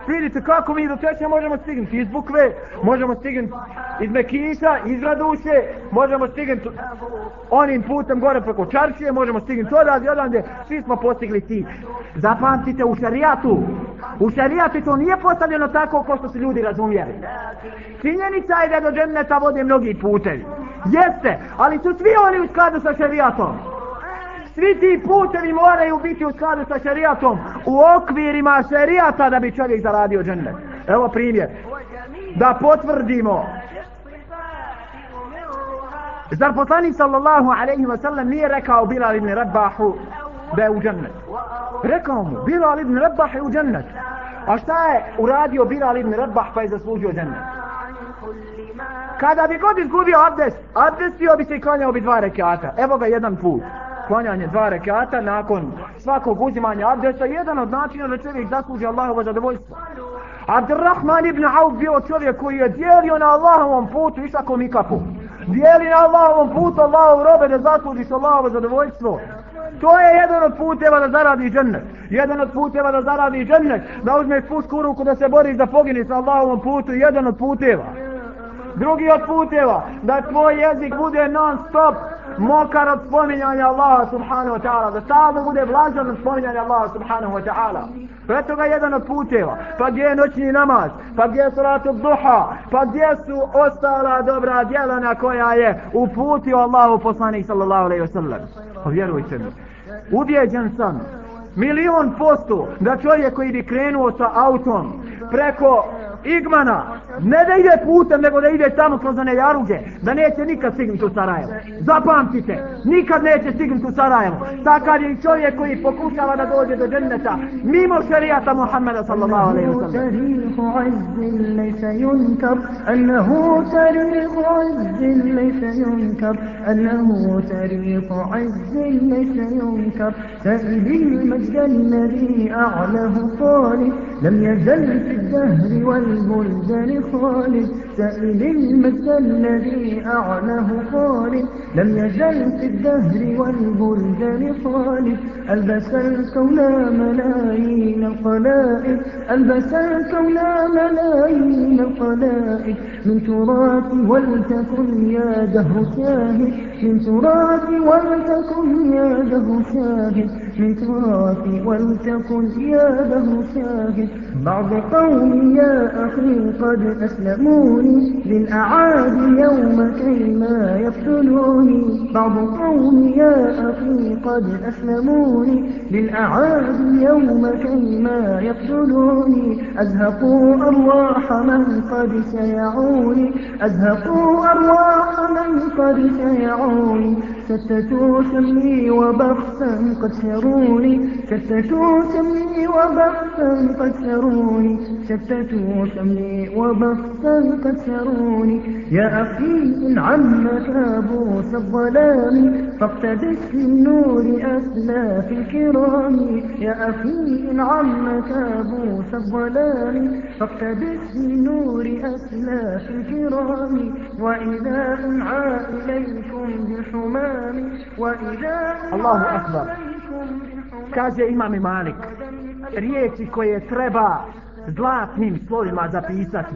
Vidite kako mi do treće možemo stignuti iz Bukve, možemo stignuti iz Mekisa, iz Raduše, možemo stignuti onim putem gore preko Čaršije, možemo stignuti odavde, odavde, svi smo postigli ti. Zapamtite u šarijatu, u šarijatu to nije postavljeno tako kao što se ljudi razumijeli. Činjenica je da do dženneta vode mnogi putevi. Jeste, ali su svi oni u skladu sa šarijatom svi ti putevi moraju biti u skladu sa šerijatom u okvirima šerijata da bi čovjek zaradio džennet. Evo primjer. Da potvrdimo Zar poslanik sallallahu alaihi wa sallam nije rekao Bilal ibn Rabbahu da je u džennet? Rekao mu, Bilal ibn Rabbah je u džennet. A šta je uradio Bilal ibn Rabbah pa je zaslužio džennet? Kada bi god izgubio abdest, abdestio bi se i klanjao bi dva rekata. Evo ga jedan put klanjanje dva rekata nakon svakog uzimanja abdesta jedan od načina da čovjek zasluži Allahovo zadovoljstvo. Abdurrahman ibn Auf bio čovjek koji je dijelio na Allahovom putu i svakom i kapu. Dijeli na Allahovom putu Allahov robe da zaslužiš Allahovo zadovoljstvo. To je jedan od puteva da zaradi džennet. Jedan od puteva da zaradi džennet. Da uzmeš pusku ruku da se boriš da pogineš sa Allahovom putu. Jedan od puteva. Drugi od puteva. Da tvoj jezik bude non stop mokar od spominjanja Allaha subhanahu wa ta'ala. Da stalno bude vlažan od spominjanja Allaha subhanahu wa ta'ala. Preto ga jedan od puteva. Pa gdje je noćni namaz? Pa gdje je salatu duha? Pa gdje su ostala dobra djela na koja je uputio Allahu poslanik sallallahu alaihi wa sallam? Pa Povjerujte mi. ubjeđen sam milion posto da čovjek koji bi krenuo sa autom preko Igmana, ne da ide putem, nego da ide tamo kroz one jaruge, da neće nikad stignuti u Sarajevo. Zapamtite, nikad neće stignuti u Sarajevo. Takav je čovjek koji pokušava da dođe do dženneta, mimo šarijata Muhammeda sallallahu alaihi wa sallam. لم يزل في الدهر والبلدان خالد سائل المجد الذي أعلاه خالد. لم يزل في الدهر والبلدان خالد. ألبس الكون ملايين الخلائق ألبس الكون ملايين الخلائق من تراث ولتكن يا دهر شاهد. من تراث ولتكن يا دهر شاهد. من تراث ولتكن يا دهر شاهد. بعض قوم يا أخي قد أسلموني. للأعادي يوم كيما يقتلوني. بعض قوم يا أخي قد أسلموني. للأعادي يوم كيما يقتلوني. أزهقوا أرواح من قد شيعوني أزهقوا أرواح من قد شيعوني شتتوا شملي وبخسا قد شروني شتتوا شملي وبخسا قد شروني شتتوا شملي وبخسا قد شروني يا أخي إن عمك أبوس الظلام فاقتدس بالنور أسلاف الكرام. يا أخي إن عمك أبوس الظلام فاقتدس بالنور أسلاف الكرام وإذا أنعى إليكم بالحمام وإذا الله أكبر. kaže imam Malik riječi koje treba zlatnim slovima zapisati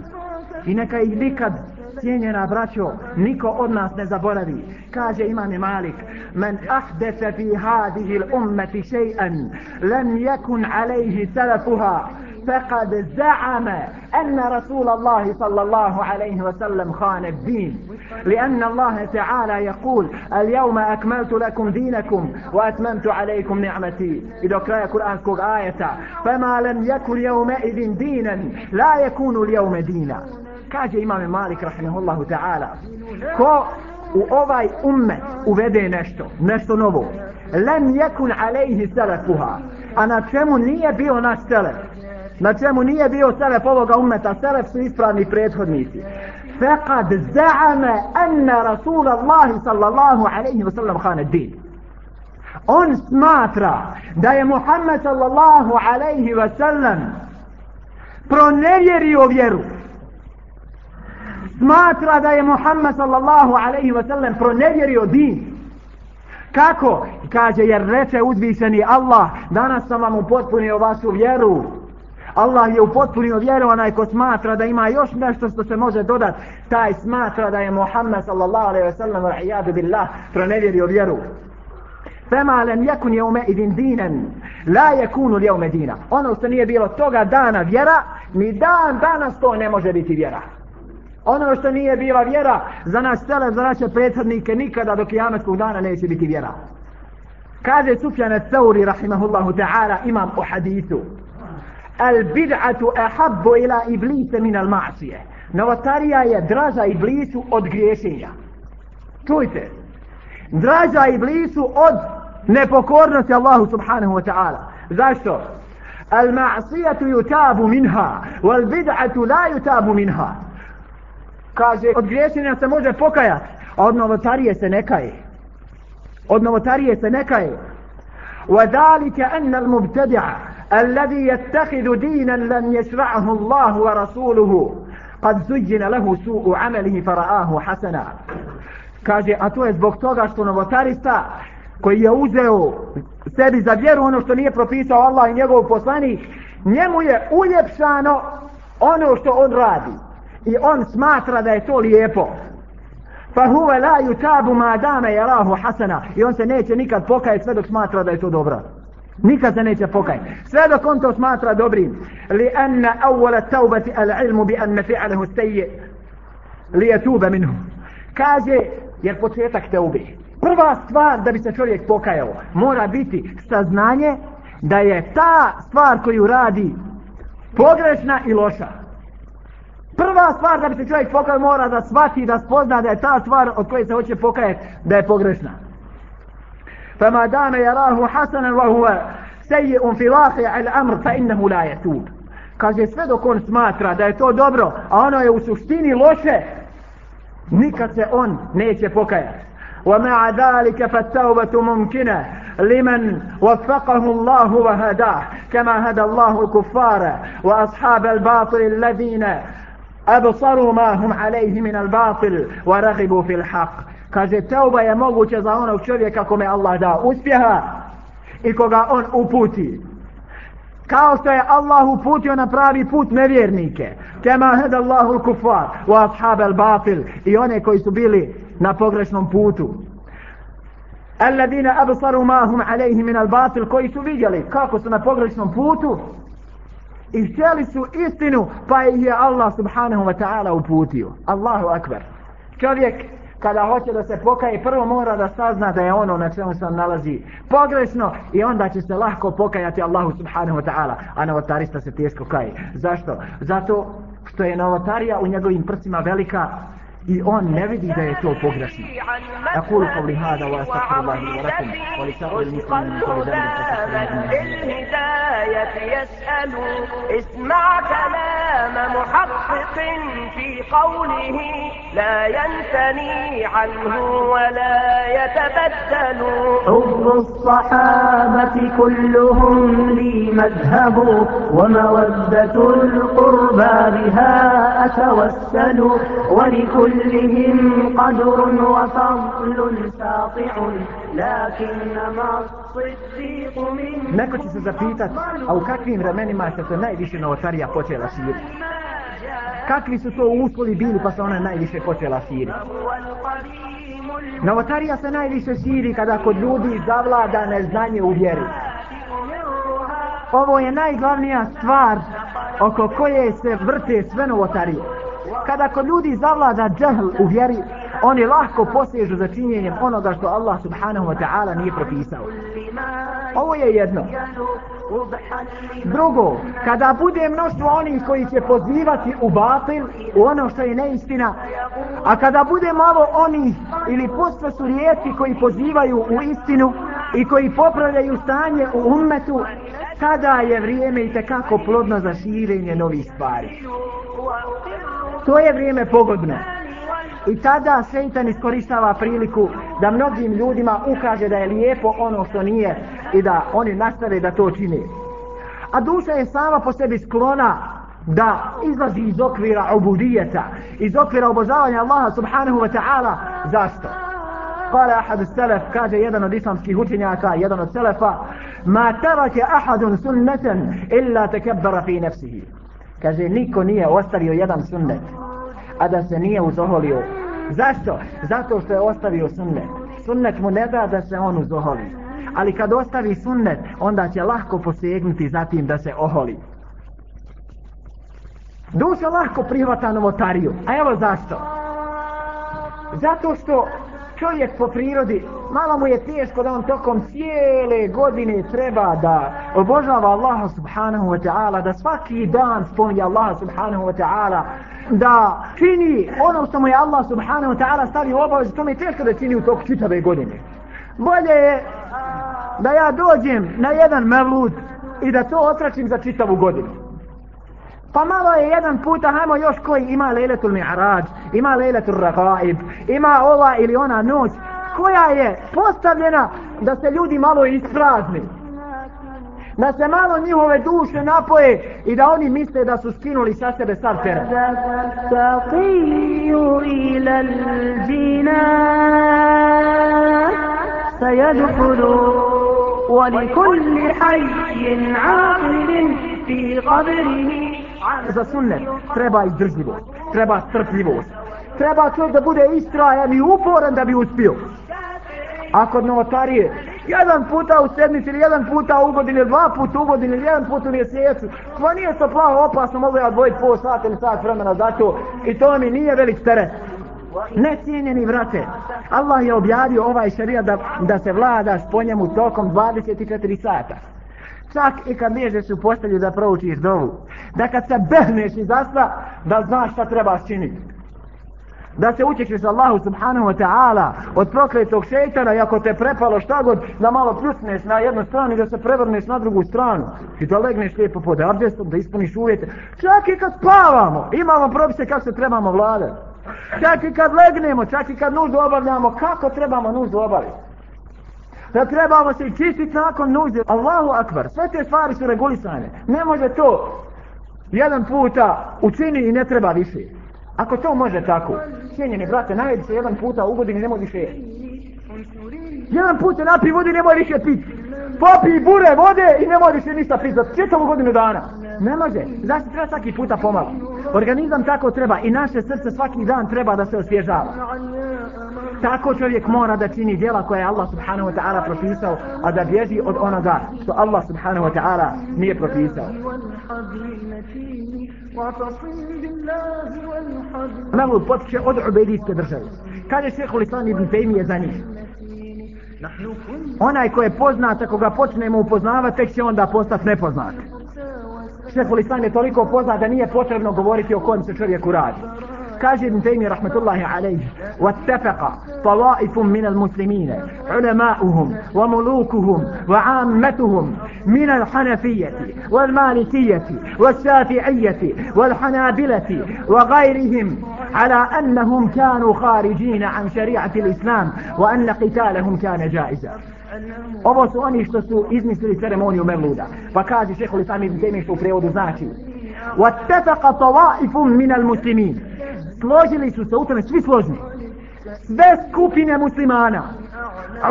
i neka ih nikad cijenjena braćo niko od nas ne zaboravi. Kaže imam Malik men ahdefe fi hadihi l'ummeti še'an len jekun alejhi salafuha فقد زعم أن رسول الله صلى الله عليه وسلم خان الدين لأن الله تعالى يقول اليوم أكملت لكم دينكم وأتممت عليكم نعمتي إذا كرأي قرآن كل آية فما لم يكن يومئذ دينا لا يكون اليوم دينا kaže imame Malik rahimahullahu ta'ala ko u ovaj ummet uvede nešto, nešto novo lem jekun alejhi selefuha a na čemu nije bio naš selef? Na čemu nije bio selef ovoga ummeta, selef su ispravni prethodnici. Fekad za'ame enne rasulallahi sallallahu alaihi wa sallam khane din. On smatra da je Muhammed sallallahu alaihi wa sallam pronevjerio vjeru. Smatra da je Muhammed sallallahu alaihi wa sallam pronevjerio din. Kako? Kaže jer reče uzvišeni Allah danas sam vam upotpunio vašu vjeru. Allah je upotpunio vjeru onaj ko smatra da ima još nešto što se može dodat taj smatra da je Muhammed sallallahu alaihi wa sallam rahijadu billah pronevjerio vjeru Fema len yakun yawma idin dinan la yakunu al-yawma dina. Ono što nije bilo toga dana vjera, ni dan danas to ne može biti vjera. Ono što nije bila vjera za nas tele, za naše prethodnike, nikada do kijametskog dana neće biti vjera. Kaže Sufjan Thauri, rahimahullahu ta'ala, imam u hadithu al bid'atu ahabbu ila iblise min al ma'siyah novotarija je draža iblisu od griješenja. Čujte draža iblisu od nepokornosti Allahu subhanahu wa ta'ala. Zašto? Al ma'siyatu yutabu minha wal bid'atu la yutabu minha kaže od griješenja se može pokajati a od novotarije se ne kaje od novotarije se ne kaje وذلك أن المبتدع الذي يتخذ دينا لم يشرعه الله ورسوله قد زجن له سوء عمله فرآه حسنا kaže a to je zbog toga što novotarista koji je uzeo sebi za vjeru ono što nije propisao Allah i njegov poslanik, njemu je uljepšano ono što on radi. I on smatra da je to lijepo. Fa huve la yutabu ma dame yarahu hasana. I on se neće nikad pokajati sve dok smatra da je to dobro. Nikad se neće pokajati. Sve dok on to smatra dobrim. Li anna awwala taubati al ilmu bi anna fi'alahu sayyi li yatuba minhu. Kaže, jer početak te ubi. Prva stvar da bi se čovjek pokajao mora biti saznanje da je ta stvar koju radi pogrešna i loša. Prva stvar da bi se čovjek pokajao mora da shvati da spozna da je ta stvar od koje se hoće pokajati da je pogrešna. فما دام يراه حسنا وهو سيء في واقع الامر فانه لا يتوب kaže sve dok on smatra da je to dobro a ono je u suštini loše nikad se on neće pokajati ومع ذلك فالتوبة ممكنة لمن وفقه الله وهداه كما هدى الله الكفار وأصحاب الباطل الذين أبصروا ما هم min من wa ragibu fil haq kaže teuba je moguće za onog čovjeka kome Allah da uspjeha i koga on uputi. Kao što je Allah uputio na pravi put nevjernike. Kema hed Allahu kufar wa ashab al batil i one koji su bili na pogrešnom putu. Alladina absaru ma hum alayhi min al batil koji su vidjeli kako su na pogrešnom putu i htjeli su istinu pa ih je Allah subhanahu wa ta'ala uputio Allahu akbar čovjek kada hoće da se pokaje, prvo mora da sazna da je ono na čemu se nalazi pogrešno i onda će se lahko pokajati Allahu subhanahu wa ta'ala, a novotarista se teško kaje. Zašto? Zato što je novotarija u njegovim prsima velika i on ne vidi da je to pogrešno. أقول قولي هذا وأستغفر الله لي ولكم ولسائر المسلمين من كل ذنب الهداية يسأل اسمع كلام محقق في قوله لا ينثني عنه ولا يتبدل حب الصحابة كلهم لي مذهب ومودة القربى بها أتوسل ولكلهم قدر وفضل ساطع لكنما الصديق من Neko će se zapitat, a u kakvim vremenima se to najviše novotarija počela širiti? Kakvi su to uslovi bili pa se ona najviše počela širiti? Novotarija se najviše širi kada kod ljudi zavlada neznanje u vjeri. Ovo je najglavnija stvar oko koje se vrte sve novotarije. Kada kod ljudi zavlada džahl u vjeri, oni lahko posežu za činjenjem onoga što Allah subhanahu wa ta'ala nije propisao. Ovo je jedno. Drugo, kada bude mnoštvo onih koji će pozivati u batil, u ono što je neistina, a kada bude malo onih ili posto su rijeci koji pozivaju u istinu i koji popravljaju stanje u ummetu, tada je vrijeme i tekako plodno za širenje novih stvari. To je vrijeme pogodno. I tada šeitan iskoristava priliku da mnogim ljudima ukaže da je lijepo ono što nije i da oni nastave da to čine. A duša je sama po sebi sklona da izlazi iz okvira obudijeta, iz okvira obožavanja Allaha subhanahu wa ta'ala. Zašto? Kale ahad selef, kaže jedan od islamskih učenjaka, jedan od selefa, ma tarake ahadun sunneten illa tekebara fi nefsihi. Kaže, niko nije ostavio jedan sunnet, a da se nije uzoholio. Zašto? Zato što je ostavio sunnet. Sunnet mu ne da da se on uzoholi. Ali kad ostavi sunnet, onda će lahko posegnuti za tim da se oholi. Duša lahko prihvata novotariju. A evo zašto? Zato što čovjek po prirodi, malo mu je teško da on tokom cijele godine treba da obožava Allaha subhanahu wa ta'ala, da svaki dan spominje Allaha subhanahu wa ta'ala, da čini ono što mu je Allah subhanahu wa ta'ala stavio u obavezu, to mi je teško da čini u toku čitave godine. Bolje je da ja dođem na jedan mevlud i da to otračim za čitavu godinu. Pa malo je jedan puta, hajmo još koji ima lejletul mi'rađ, ima lejletul ragaib, ima ova ili ona noć, koja je postavljena da se ljudi malo isprazni. Da se malo njihove duše napoje i da oni misle da su skinuli sa sebe sav teren. تقي إلى الجنان يدخل ولكل حي عاقل في قبره Za sunnet treba izdržljivost, treba strpljivost. Treba čovjek da bude istrajan i uporan da bi uspio. A kod novotarije, jedan puta u sedmici ili jedan puta u godini, dva puta u godini ili jedan puta u mjesecu, to nije to plaho opasno, mogu ja odvojiti pol sat ili sat vremena za to i to mi nije velik teret. Necijenjeni vrate, Allah je objavio ovaj šarija da, da se vladaš po njemu tokom 24 sata. Čak i kad liježeš u postelju da proučiš dovu. Da kad se behneš iz zasla, da znaš šta trebaš činiti. Da se utječeš Allahu subhanahu wa ta'ala od prokletog šeitana i ako te prepalo šta god, da malo pljusneš na jednu stranu i da se prevrneš na drugu stranu. I da legneš lijepo pod abdestom, da ispuniš uvjete. Čak i kad spavamo, imamo propise kako se trebamo vladati. Čak i kad legnemo, čak i kad nuždu obavljamo, kako trebamo nuždu obaviti. Da trebamo se čistiti nakon nužde. Allahu akbar, sve te stvari su regulisane. Ne može to jedan puta učini i ne treba više. Ako to može tako, cijenjeni brate, najedi se jedan puta u godini, nemoj više. Jedan put se napi vodi, nemoj više piti. Popi bure vode i nemoj više ništa piti za čitavu godinu dana. Ne može. Zašto treba svaki puta pomalo? Organizam tako treba i naše srce svaki dan treba da se osvježava. Tako čovjek mora da čini djela koje je Allah subhanahu wa ta'ala propisao, a da bježi od onoga što Allah subhanahu wa ta'ala nije propisao. Mevlud potiče od ubedijske države. Kaže šehol Islam ibn Taymi je za njih. Onaj ko je poznat, ako ga počnemo upoznavati, tek će onda postati nepoznat. Šehol Islam je toliko poznat da nije potrebno govoriti o kojem se čovjeku radi. كاج ابن تيمية رحمة الله عليه واتفق طوائف من المسلمين علماؤهم وملوكهم وعامتهم من الحنفية والمالكية والشافعية والحنابلة وغيرهم على أنهم كانوا خارجين عن شريعة الإسلام وأن قتالهم كان جائزا. Ovo su oni što su izmislili ceremoniju Mevluda. Pa kaže šeho Lisami ibn Taymi što u prevodu znači. واتفق طوائف من المسلمين složili su se u tome svi složni. Sve skupine muslimana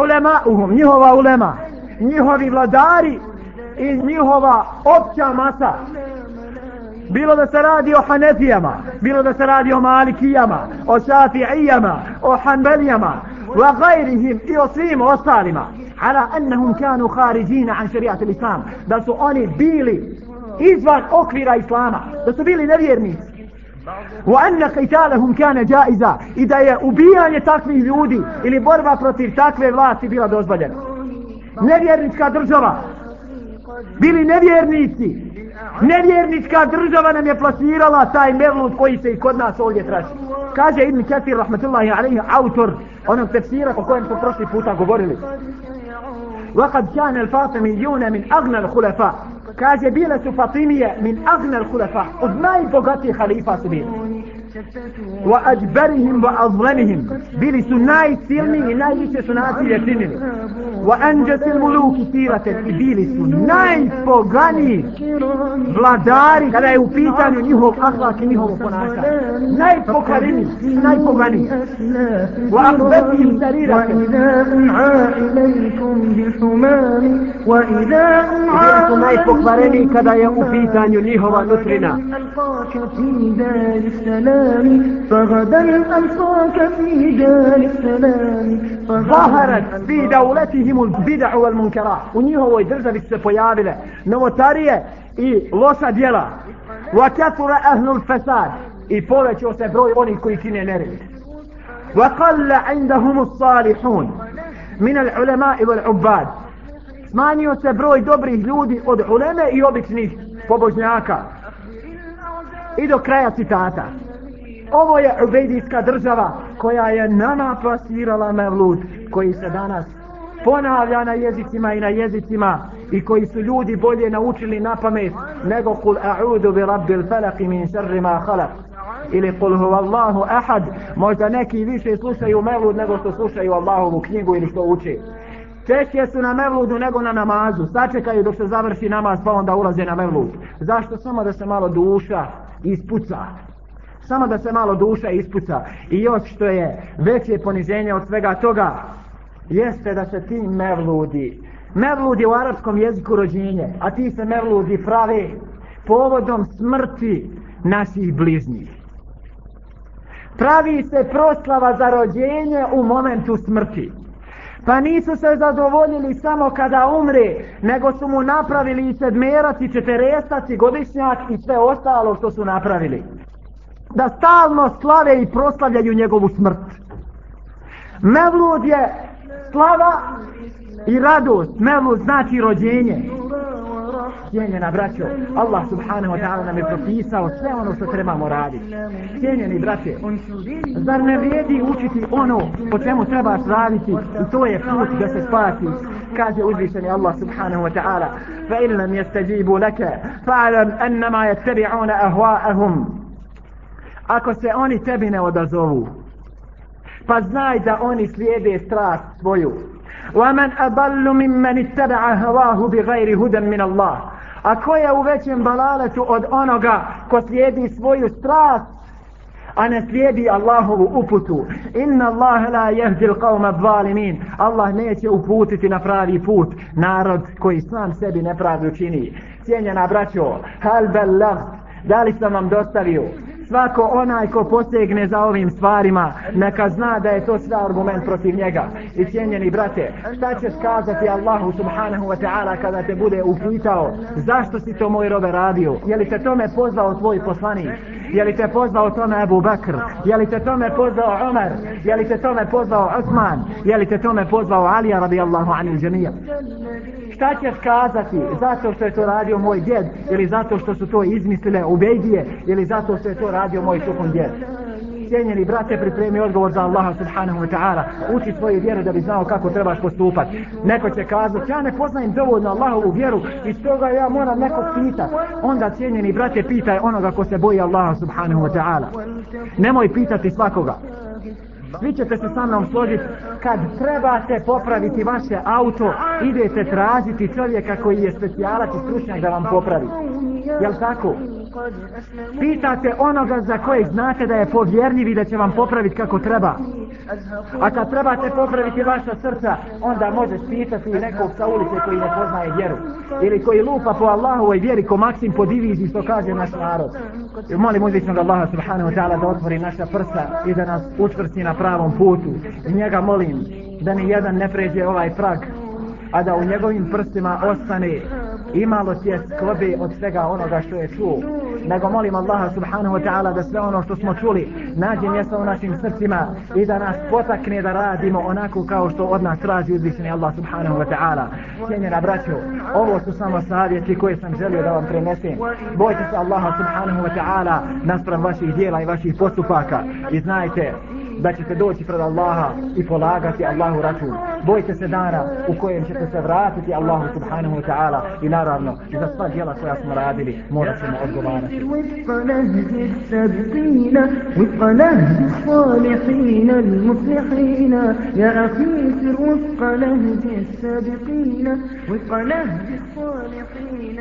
ulema uhum, njihova ulema njihovi vladari i njihova opća masa. Bilo da se radi o Hanefijama bilo da se radi o Malikijama o Šafi'ijama o Hanbelijama wa gajrihim i o svim ostalima. Ala annahum kanu kharijina an šarijat islam da su oni bili izvan okvira islama da su bili nevjernici. وأن قتالهم كان جائزا إذا je ubijanje takvih ljudi ili borba protiv takve vlasti bila dozvoljena. Nevjernička država. Bili nevjernici. Nevjernička država nam je plasirala taj mevlut koji se i kod nas ovdje traži. Kaže Ibn Kathir, rahmatullahi alaihi, autor onog tefsira o kojem smo prošli puta govorili. وقد كان الفاطميون من أغنى الخلفاء kaže bile su Fatimije min agnel hulefa od najbogatijih halifa su bili wa ajbarihim wa azlamihim bili su najsilniji i najviše su nasilje činili wa anjasil muluki siraten i bili su najpoganiji vladari kada je u pitanju njihov ahlak i njihovo ponašanje najpokvareniji najpoganiji wa akbetihim sariraten wa idha bili su najpokvareniji kada je u pitanju njihova nutrina فغدا ألقاك في دار السلام ظهرت في دولتهم البدع والمنكرات ونيهو يدرز se pojavile novotarije i loša djela وكثر أهل الفساد i povećao se broj onih koji čine nered وقل عندهم الصالحون من العلماء والعباد smanjio se broj dobrih ljudi od uleme i običnih pobožnjaka i do kraja citata Ovo je ubejdijska država koja je nama plasirala mevlud koji se danas ponavlja na jezicima i na jezicima i koji su ljudi bolje naučili na pamet nego kul a'udu bi rabbil falaki min šarri ma khalaq ili kul huvallahu ahad možda neki više slušaju mevlud nego što slušaju Allahovu knjigu ili što uče Češće su na mevludu nego na namazu. Sačekaju dok se završi namaz pa onda ulaze na mevlud. Zašto? Samo da se malo duša ispuca samo da se malo duša ispuca. I još što je veće poniženje od svega toga jeste da se ti mevludi mevludi u arapskom jeziku rođenje a ti se mevludi prave povodom smrti naših bližnjih. Pravi se proslava za rođenje u momentu smrti. Pa nisu se zadovoljili samo kada umre, nego su mu napravili i sedmerac i četerestac i godišnjak i sve ostalo što su napravili. Da stalno slave i proslavljaju njegovu smrt. Mevlud je slava i radost. Mevlud znači rođenje cijenjena braćo, Allah subhanahu wa ta'ala nam je propisao sve ono što trebamo raditi. Cijenjeni braće, zar ne vrijedi učiti ono po čemu trebaš raditi i to je put da se spasiš. Kaže uzvišeni Allah subhanahu wa ta'ala, fa in lam yastajibu laka, fa'alam annama yattabi'una ahwa'ahum Ako se oni tebi ne odazovu, pa znaj da oni slijede strast svoju. ومن أضل ممن اتبع هواه بغير هدى من الله A ko je u većem balaletu od onoga ko slijedi svoju strast, a ne slijedi Allahovu uputu. Inna Allah la jehdi l'qawma zalimin. Allah neće uputiti na pravi put narod koji sam sebi nepravdu čini. Cijenjena braćo, hal bellag, da li sam vam dostavio? Svako onaj ko posegne za ovim stvarima, neka zna da je to sve argument protiv njega. I cijenjeni brate, šta ćeš kazati Allahu subhanahu wa ta'ala kada te bude upitao zašto si to moj robe radio? Je li te tome pozvao tvoj poslanik? Je li te pozvao tome Abu Bakr? Je li te tome pozvao Umar? Je li te tome pozvao Osman? Je li te tome pozvao Alija radijallahu anil džemija? Šta ćeš kazati? Zato što je to radio moj djed ili zato što su to izmislile ubejdije ili zato što je to radio moj sukun djed? Cijenjeni brate pripremi odgovor za Allaha subhanahu wa ta'ala. Uči svoju vjeru da bi znao kako trebaš postupati neko će kazati ja ne poznajem dovoljno Allahovu vjeru i toga ja moram nekog pitati onda cijenjeni brate pitaj onoga ko se boji Allaha subhanahu wa ta'ala. Nemoj pitati svakoga svi ćete se sa mnom složiti kad trebate popraviti vaše auto idete tražiti čovjeka koji je specijalac i stručnjak da vam popravi. Jel tako? Pitate onoga za kojeg znate da je povjerljiv i da će vam popraviti kako treba. A kad trebate popraviti vaša srca onda možeš pitati nekog sa ulice koji ne poznaje vjeru. Ili koji lupa po Allahovoj vjeri ko maksim po diviziji što kaže naš narod. Molim uzvičnog Allaha subhanahu wa ta'ala da otvori naša prsa i da nas učvrsti na pravom putu. I njega molim da ni jedan ne pređe ovaj prag a da u njegovim prstima ostane. Imalo tje skobe od svega onoga što je čuo. Nego molim Allaha subhanahu wa ta'ala da sve ono što smo čuli nađe mjesto u našim srcima i da nas potakne da radimo onako kao što od nas traži uzvišeni Allah subhanahu wa ta'ala. Cijenjena braćo ovo su samo savjeti koje sam želio da vam prenesem. Bojte se Allaha subhanahu wa ta'ala naspram vaših dijela i vaših postupaka. I znajte da ćete doći pred Allaha i polagati Allahu račun. Bojte se dana u kojem ćete se vratiti Allahu subhanahu wa ta'ala i naravno i za sva djela koja smo radili morat ćemo odgovarati. وفق نهج السابقين وفق نهج الصالحين